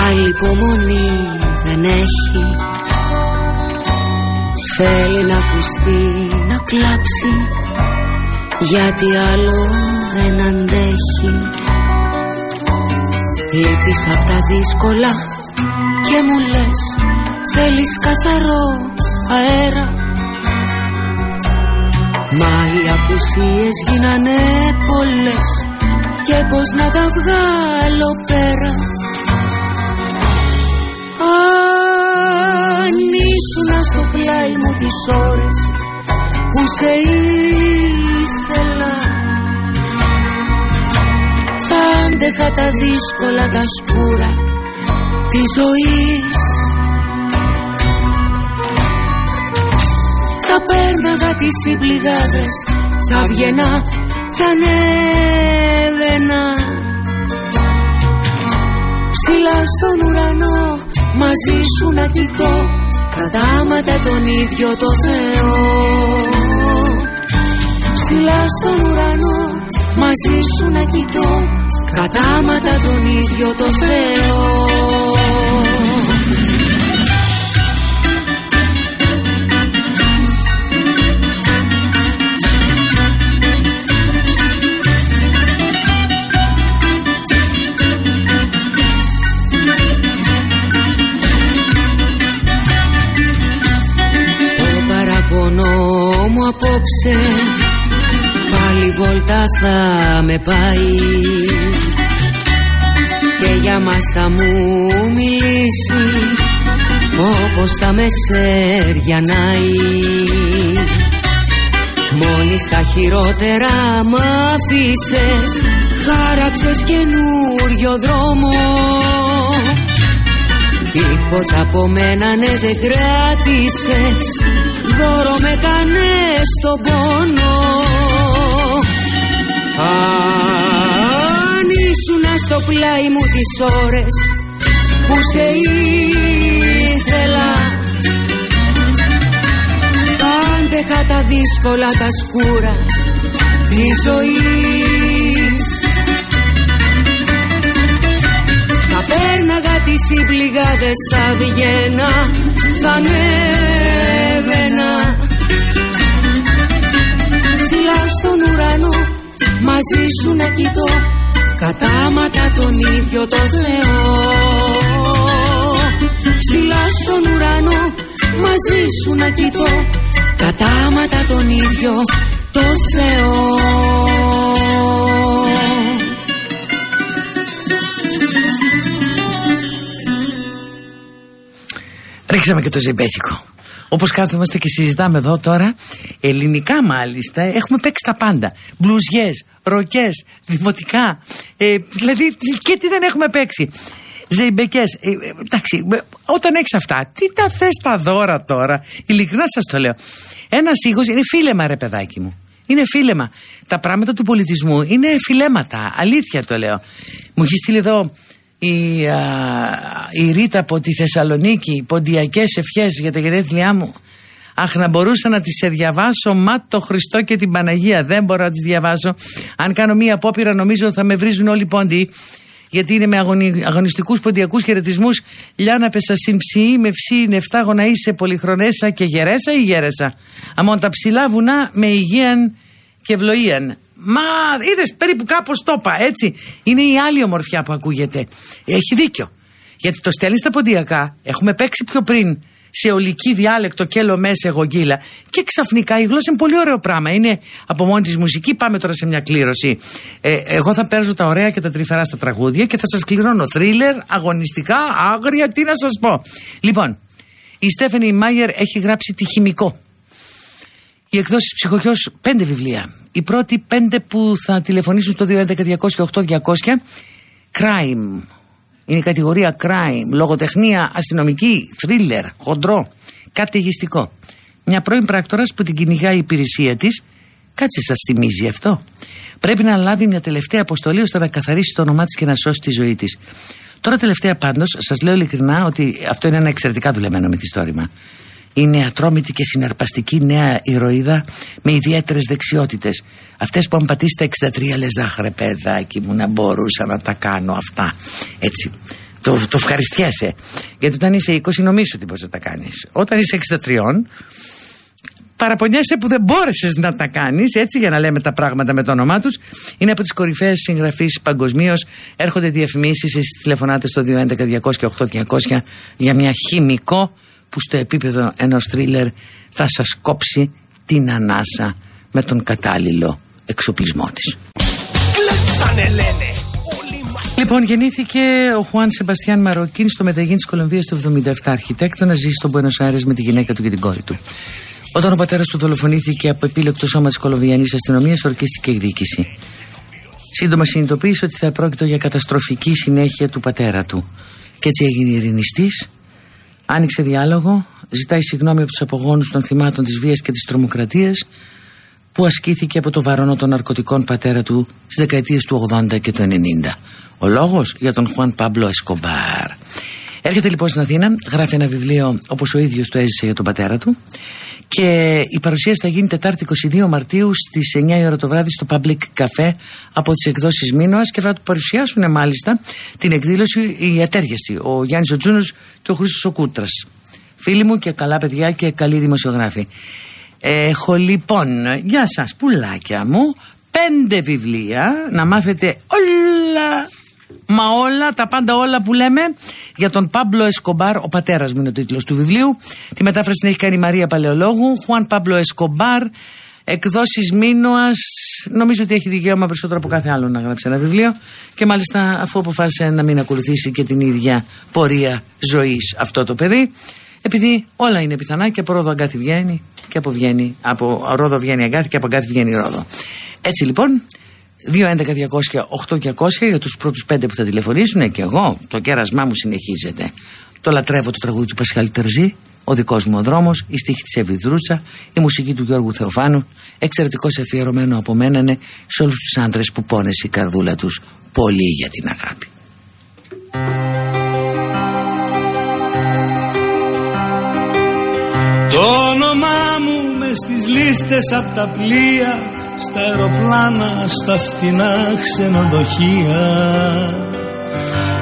Άλλη υπομονή δεν έχει. Θέλει να ακουστεί, να κλάψει. Γιατί άλλο δεν αντέχει. Λείπεις απ' τα δύσκολα και μου λες Θέλεις καθαρό αέρα Μα οι απουσίες γίνανε πολλές Και πως να τα βγάλω πέρα. Αν ήσουν στο πλάι μου τις ώρες Που σε ήθελα Θα άντεχα τα δύσκολα τα σκούρα Της ζωής. Θα πέρναγα τις συμπληγάδες Θα βγαίνα, θα ανέβαινα Ψηλά στον ουρανό μαζί σου να κοιτώ Κατάματα τον ίδιο το Θεό. Ψηλά στον ουρανό μαζί σου να κοιτώ Κατάματα τον ίδιο το Θεό απόψε Πάλι βόλτα θα με πάει. Και για μας θα μου μιλήσει Όπως τα μεσέριανάει Μόνη στα χειρότερα μ' αφήσες Χάραξες καινούριο δρόμο. Τίποτα από μένα ναι δεν κράτησες Δώρο με κάνες στον πόνο. Αν ήσουν στο πλάι μου τις ώρες Που σε ήθελα Άντεχα τα δύσκολα τα σκούρα Της ζωής Πέρναγα τις συμπληγάδες θα βγαίνα Θα ανέβαινα. Ψηλά στον ουρανό μαζί σου να κοιτώ Κατάματα τον ίδιο το Θεό. Ψηλά στον ουρανό μαζί σου να κοιτώ Κατάματα τον ίδιο το Θεό Ρίξαμε και το ζεμπέκικο. Όπως κάθομαστε και συζητάμε εδώ τώρα, ελληνικά μάλιστα, έχουμε παίξει τα πάντα. Μπλουζιές, ροκές, δημοτικά. Ε, δηλαδή, και τι δεν έχουμε παίξει. Ζεϊμπεκέ. Ε, ε, εντάξει, όταν έχεις αυτά, τι τα θες τα δώρα τώρα. Ειλικρινά σας το λέω. Ένας ήχος είναι φίλεμα, ρε παιδάκι μου. Είναι φίλεμα. Τα πράγματα του πολιτισμού είναι φιλέματα. Αλήθεια το λέω. Μου έχει στείλει εδώ η, α, η Ρίτα από τη Θεσσαλονίκη ποντιακές ευχές για τα γενέθλιά μου Αχ να μπορούσα να τις σε διαβάσω Μα το Χριστό και την Παναγία Δεν μπορώ να τις διαβάσω Αν κάνω μία απόπειρα νομίζω θα με βρίζουν όλοι οι πόντιοι γιατί είναι με αγωνι, αγωνιστικούς ποντιακούς χαιρετισμούς. Λιάνα πεσα συμψή, με ψή νεφτά είσαι πολυχρονέσα και γερέσα ή γέρεσα. Αμόν τα ψηλά βουνά με υγείαν και ευλοίαν. Μα είδες περίπου κάπως το είπα, έτσι. Είναι η άλλη ομορφιά που ακούγεται. Έχει δίκιο. Γιατί το στέλνεις στα ποντιακά, έχουμε παίξει πιο πριν σε ολική διάλεκτο και λομές εγωγγύλα και ξαφνικά η γλώσσα είναι πολύ ωραίο πράγμα είναι από μόνη της μουσική πάμε τώρα σε μια κλήρωση ε, εγώ θα παίζω τα ωραία και τα τρυφερά στα τραγούδια και θα σας κληρώνω θρίλερ, αγωνιστικά, άγρια τι να σας πω λοιπόν η Στέφενη Μάγερ έχει γράψει τη χημικό οι εκδόσει ψυχοχειό πέντε βιβλία. Οι πρώτοι πέντε που θα τηλεφωνήσουν στο 211-208-200 crime. Είναι η κατηγορία crime, λογοτεχνία, αστυνομική, thriller, χοντρό, καταιγιστικό. Μια πρώην πράκτορας που την κυνηγάει η υπηρεσία της, κάτσε σας θυμίζει αυτό. Πρέπει να λάβει μια τελευταία αποστολή ώστε να καθαρίσει το όνομά της και να σώσει τη ζωή της. Τώρα τελευταία πάντως, σας λέω ειλικρινά ότι αυτό είναι ένα εξαιρετικά δουλεμένο μυθιστόρημα. Είναι ατρόμητη και συναρπαστική νέα ηρωίδα με ιδιαίτερες δεξιότητες. Αυτές που αν πατήσει τα 63 λε, ζάχαρε παιδάκι μου να μπορούσα να τα κάνω αυτά. Έτσι. Το, το ευχαριστιέσαι. Γιατί όταν είσαι 20 νομίζω ότι μπορείς να τα κάνεις. Όταν είσαι 63 παραπονιέσαι που δεν μπόρεσες να τα κάνεις, έτσι για να λέμε τα πράγματα με το όνομά τους. Είναι από τις κορυφαίες συγγραφείς παγκοσμίως. Έρχονται διαφημίσεις στις τηλεφωνάτες στο 211-200-8200 για μια χημικό που στο επίπεδο ενός θρίλερ θα σας κόψει την ανάσα με τον κατάλληλο εξοπλισμό της. Λοιπόν, γεννήθηκε ο Χουάν Σεμπαστιάν Μαροκίν στο Μεταγίν της Κολομβίας το 77. Αρχιτέκτονα ζει στον Μπουένο Άρε με τη γυναίκα του και την κόρη του. Όταν ο πατέρας του δολοφονήθηκε από επίλεκτο σώμα της Κολομβιανής αστυνομίας, ορκίστηκε η διοίκηση. Σύντομα συνειδητοποίησε ότι θα επρόκειτο για καταστροφική συνέχεια του πατέρα του. Και έτσι έγινε ειρηνιστής, άνοιξε διάλογο, ζητάει συγγνώμη από τους απογόνους των θυμάτων της βίας και της τρομοκρατίας που ασκήθηκε από το βαρόνο των ναρκωτικών πατέρα του στις δεκαετίες του 80 και του 90. Ο λόγος για τον Χουάν Πάμπλο Εσκομπάρ. Έρχεται λοιπόν στην Αθήνα, γράφει ένα βιβλίο όπως ο ίδιος το έζησε για τον πατέρα του και η παρουσίαση θα γίνει Τετάρτη 22 Μαρτίου στις 9 η ώρα το βράδυ στο Public Cafe από τις εκδόσεις Μίνωα και θα του παρουσιάσουν μάλιστα την εκδήλωση οι αταίριαστοι, ο Γιάννης ο Ντσούνος και ο Χρήστος ο Κούτρας. Φίλοι μου και καλά παιδιά και καλοί δημοσιογράφοι. Έχω λοιπόν για σας πουλάκια μου πέντε βιβλία να μάθετε όλα Μα όλα, τα πάντα όλα που λέμε για τον Πάμπλο Εσκομπάρ, ο πατέρας μου είναι ο τίτλος του βιβλίου. Τη μετάφραση την έχει κάνει η Μαρία Παλαιολόγου, Χουάν Πάμπλο Εσκομπάρ, εκδόσεις Μίνωας, νομίζω ότι έχει δικαίωμα περισσότερο από κάθε άλλο να γράψει ένα βιβλίο και μάλιστα αφού αποφάσισε να μην ακολουθήσει και την ίδια πορεία ζωής αυτό το παιδί, επειδή όλα είναι πιθανά και από ρόδο αγκάθι βγαίνει και από, βγαίνει, από ρόδο βγαίνει αγκάθι και από αγκάθι βγαίνει ρόδο. Έτσι λοιπόν, 2.11.200.8.200 για τους πρώτους πέντε που θα τηλεφωνήσουν και εγώ, το κέρασμά μου συνεχίζεται. Το λατρεύω το τραγούδι του Πασχάλη Τερζή, ο δικός μου ο δρόμος, η στίχη της Εύη Δρούτσα, η μουσική του Γιώργου Θεοφάνου, εξαιρετικός αφιερωμένο από μένα είναι σε όλους τους άντρες που πόνεσε η καρδούλα τους πολύ για την αγάπη. Το όνομά μου μες στις λίστες απ' τα πλοία Στα αεροπλάνα, στα φτηνά ξενοδοχεία.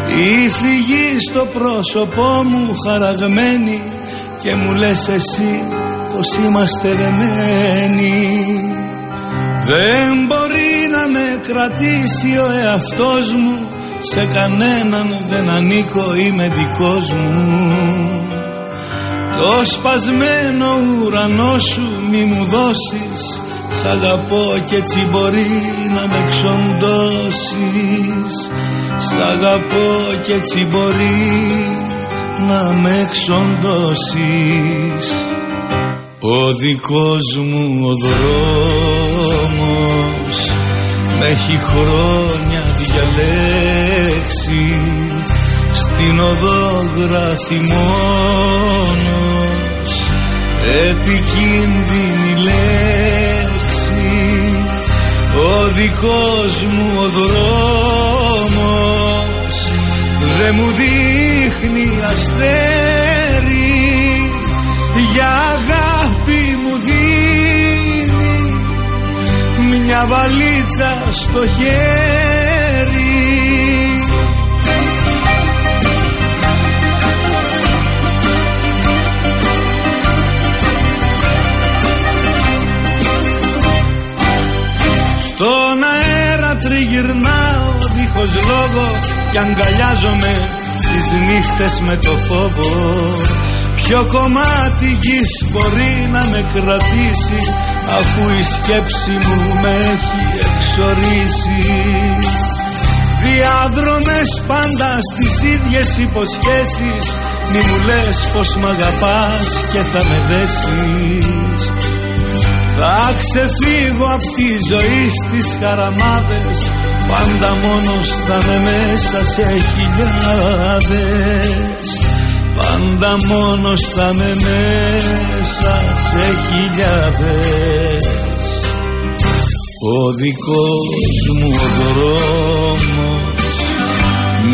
Η φυγή στο πρόσωπό μου χαραγμένη Και μου λες εσύ πως είμαστε δεμένοι. Δεν μπορεί να με κρατήσει ο εαυτός μου Σε κανέναν δεν ανήκω είμαι δικός μου. Το σπασμένο ουρανό σου μη μου δώσεις Σ' αγαπώ κι έτσι μπορεί να με ξοντώσεις. Σ' αγαπώ κι έτσι μπορεί να με ξοντώσεις. Ο δικός μου ο δρόμος με έχει χρόνια διαλέξει. Στην οδό γράφει μόνος επικίνδυνη λέξη ο δικός μου ο δρόμος δε μου δείχνει αστέρι. Για αγάπη μου δίνει μια βαλίτσα στο χέρι τριγυρνάω δίχως λόγο και αγκαλιάζομαι τις νύχτες με το φόβο. Ποιο κομμάτι γης μπορεί να με κρατήσει αφού η σκέψη μου με έχει εξορίσει. Διάδρομες πάντα στις ίδιες υποσχέσεις Μη μου λες πως μ' αγαπάς και θα με δέσεις θα ξεφύγω απ' τη ζωή στις χαραμάδες Πάντα μόνος θα με μέσα σε χιλιάδες. Πάντα μόνος θα με μέσα σε χιλιάδες. Ο δικός μου ο δρόμος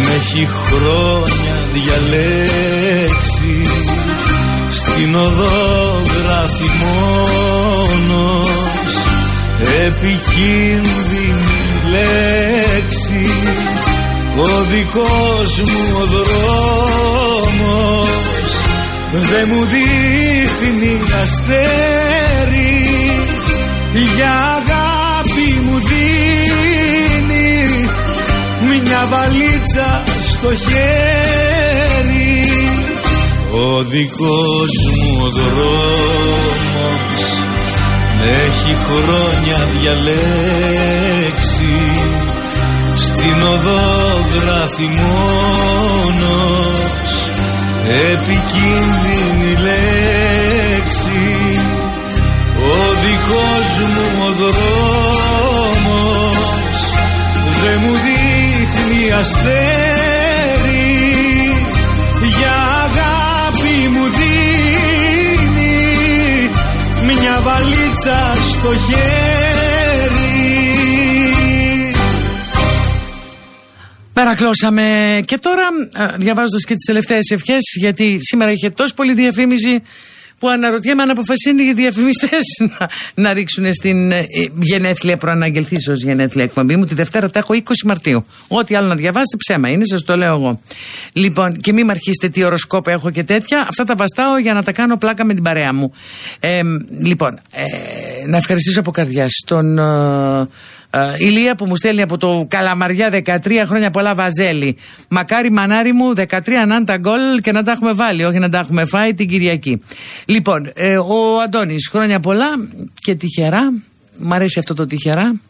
με έχει χρόνια διαλέξει στην οδό γράφει μόνος. Επικίνδυνη λέξη. Ο δικός μου ο δρόμος. Δε μου δείχνει αστέρι. Για αγάπη μου δίνει Μια βαλίτσα στο χέρι Ο δικός μου ο δρόμος έχει χρόνια διαλέξει. Στην οδό γράφει μόνος επικίνδυνη λέξη. Ο δικός μου ο δρόμος δεν μου δείχνει αστέρι μια βαλίτσα στο χέρι. Παρακλώσαμε. Και τώρα διαβάζοντας και τις τελευταίες ευχές γιατί σήμερα είχε τόσο πολύ διαφήμιση που αναρωτιέμαι αν αποφασίσουν οι διαφημιστές να, να ρίξουν στην ε, γενέθλια προαναγγελθήσεως γενέθλια εκπομπή μου τη Δευτέρα τα έχω 20 Μαρτίου. Ό,τι άλλο να διαβάσετε ψέμα είναι, σας το λέω εγώ. Λοιπόν, και μην με αρχίσετε τι οροσκόπο έχω και τέτοια. Αυτά τα βαστάω για να τα κάνω πλάκα με την παρέα μου. Ε, λοιπόν, ε, να ευχαριστήσω από καρδιά στον ε, Ηλία που μου στέλνει από το Καλαμαριά 13 χρόνια πολλά βαζέλη. Μακάρι μανάρι μου 13 να είναι τα γκολ και να τα έχουμε βάλει, όχι να τα έχουμε φάει την Κυριακή. Λοιπόν, ε, ο Αντώνης, χρόνια πολλά και τυχερά. Μ' αρέσει αυτό το τυχερά.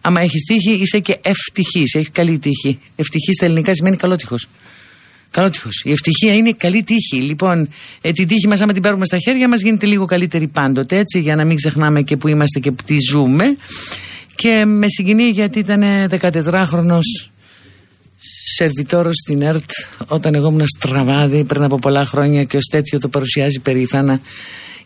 Άμα έχεις τύχη, είσαι και ευτυχής. Έχει καλή τύχη. Ευτυχής στα ελληνικά σημαίνει καλό τείχο. Καλό τείχο. Η ευτυχία είναι καλή τύχη. Λοιπόν, ε, την τύχη μας, άμα την πάρουμε στα χέρια μας, γίνεται λίγο καλύτερη πάντοτε, έτσι, για να μην ξεχνάμε και που είμαστε και που τι ζούμε. Και με συγκινεί γιατί ήταν 14χρονος σερβιτόρος στην ΕΡΤ όταν εγώ ήμουν στραβάδι πριν από πολλά χρόνια και ως τέτοιο το παρουσιάζει περήφανα.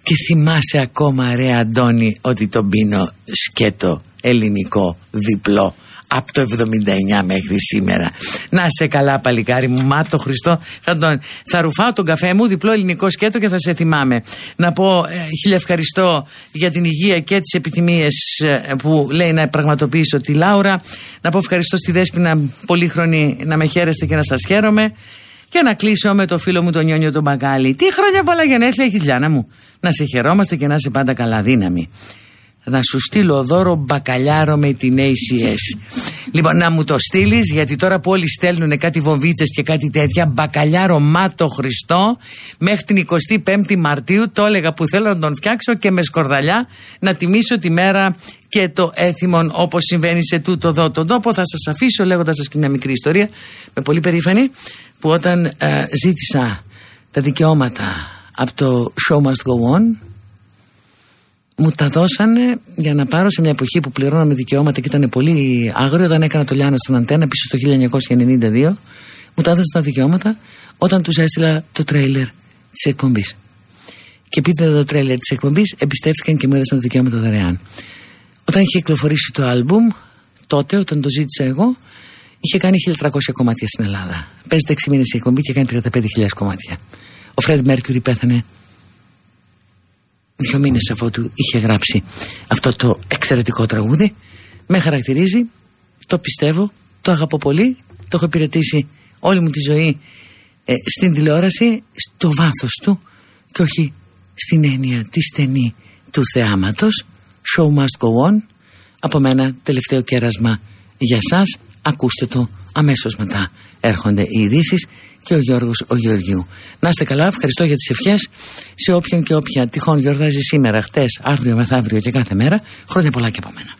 Και θυμάσαι ακόμα ρε Αντώνη ότι τον πίνω σκέτο ελληνικό διπλό από το 79 μέχρι σήμερα. Να σε καλά, παλικάρι μου. Μα το Χριστό. Θα, τον, θα ρουφάω τον καφέ μου, διπλό ελληνικό σκέτο και θα σε θυμάμαι. Να πω ε, χίλια ευχαριστώ για την υγεία και τις επιθυμίες ε, που λέει να πραγματοποιήσω τη Λάουρα. Να πω ευχαριστώ στη Δέσποινα πολύχρονη να με χαίρεστε και να σας χαίρομαι. Και να κλείσω με το φίλο μου τον Νιόνιο τον Μπακάλι. Τι χρόνια πολλά γενέθλια έχεις, Λιάνα μου. Να σε χαιρόμαστε και να είσαι πάντα καλά δύναμη να σου στείλω δώρο μπακαλιάρο με την ACS. Λοιπόν, να μου το στείλεις, γιατί τώρα που όλοι στέλνουν κάτι βομβίτσες και κάτι τέτοια, μπακαλιάρο μάτο Χριστό, μέχρι την 25η Μαρτίου, το έλεγα που θέλω να τον φτιάξω και με σκορδαλιά να τιμήσω τη μέρα και το έθιμον όπως συμβαίνει σε τούτο εδώ τον τόπο. Θα σας αφήσω λέγοντας σας και μια μικρή ιστορία, με πολύ περήφανη, που όταν ε, ζήτησα τα δικαιώματα από το Show Must Go On, μου τα δώσανε για να πάρω σε μια εποχή που πληρώναμε δικαιώματα και ήταν πολύ άγριο. Όταν έκανα το Λιάνο στον Αντένα πίσω στο 1992, μου τα έδωσαν τα δικαιώματα όταν τους έστειλα το τρέιλερ της εκπομπής. Και επειδή το τρέιλερ της εκπομπής, εμπιστεύτηκαν και μου έδωσαν τα δικαιώματα δωρεάν. Όταν είχε κυκλοφορήσει το άλμπουμ, τότε, όταν το ζήτησα εγώ, είχε κάνει 1300 κομμάτια στην Ελλάδα. Παίζεται 6 μήνες η εκπομπή και κάνει 35.000 κομμάτια. Ο Φρέντ Μέρκιουρι πέθανε δύο μήνες αφού του είχε γράψει αυτό το εξαιρετικό τραγούδι. Με χαρακτηρίζει, το πιστεύω, το αγαπώ πολύ, το έχω υπηρετήσει όλη μου τη ζωή ε, στην τηλεόραση, στο βάθος του και όχι στην έννοια τη στενή του θεάματος. Show must go on. Από μένα τελευταίο κέρασμα για σας. Ακούστε το αμέσως μετά έρχονται οι ειδήσεις και ο Γιώργος ο Γεωργιού. Να είστε καλά, ευχαριστώ για τις ευχές σε όποιον και όποια τυχόν γιορτάζει σήμερα, χτες, αύριο, μεθαύριο και κάθε μέρα. Χρόνια πολλά και από μένα.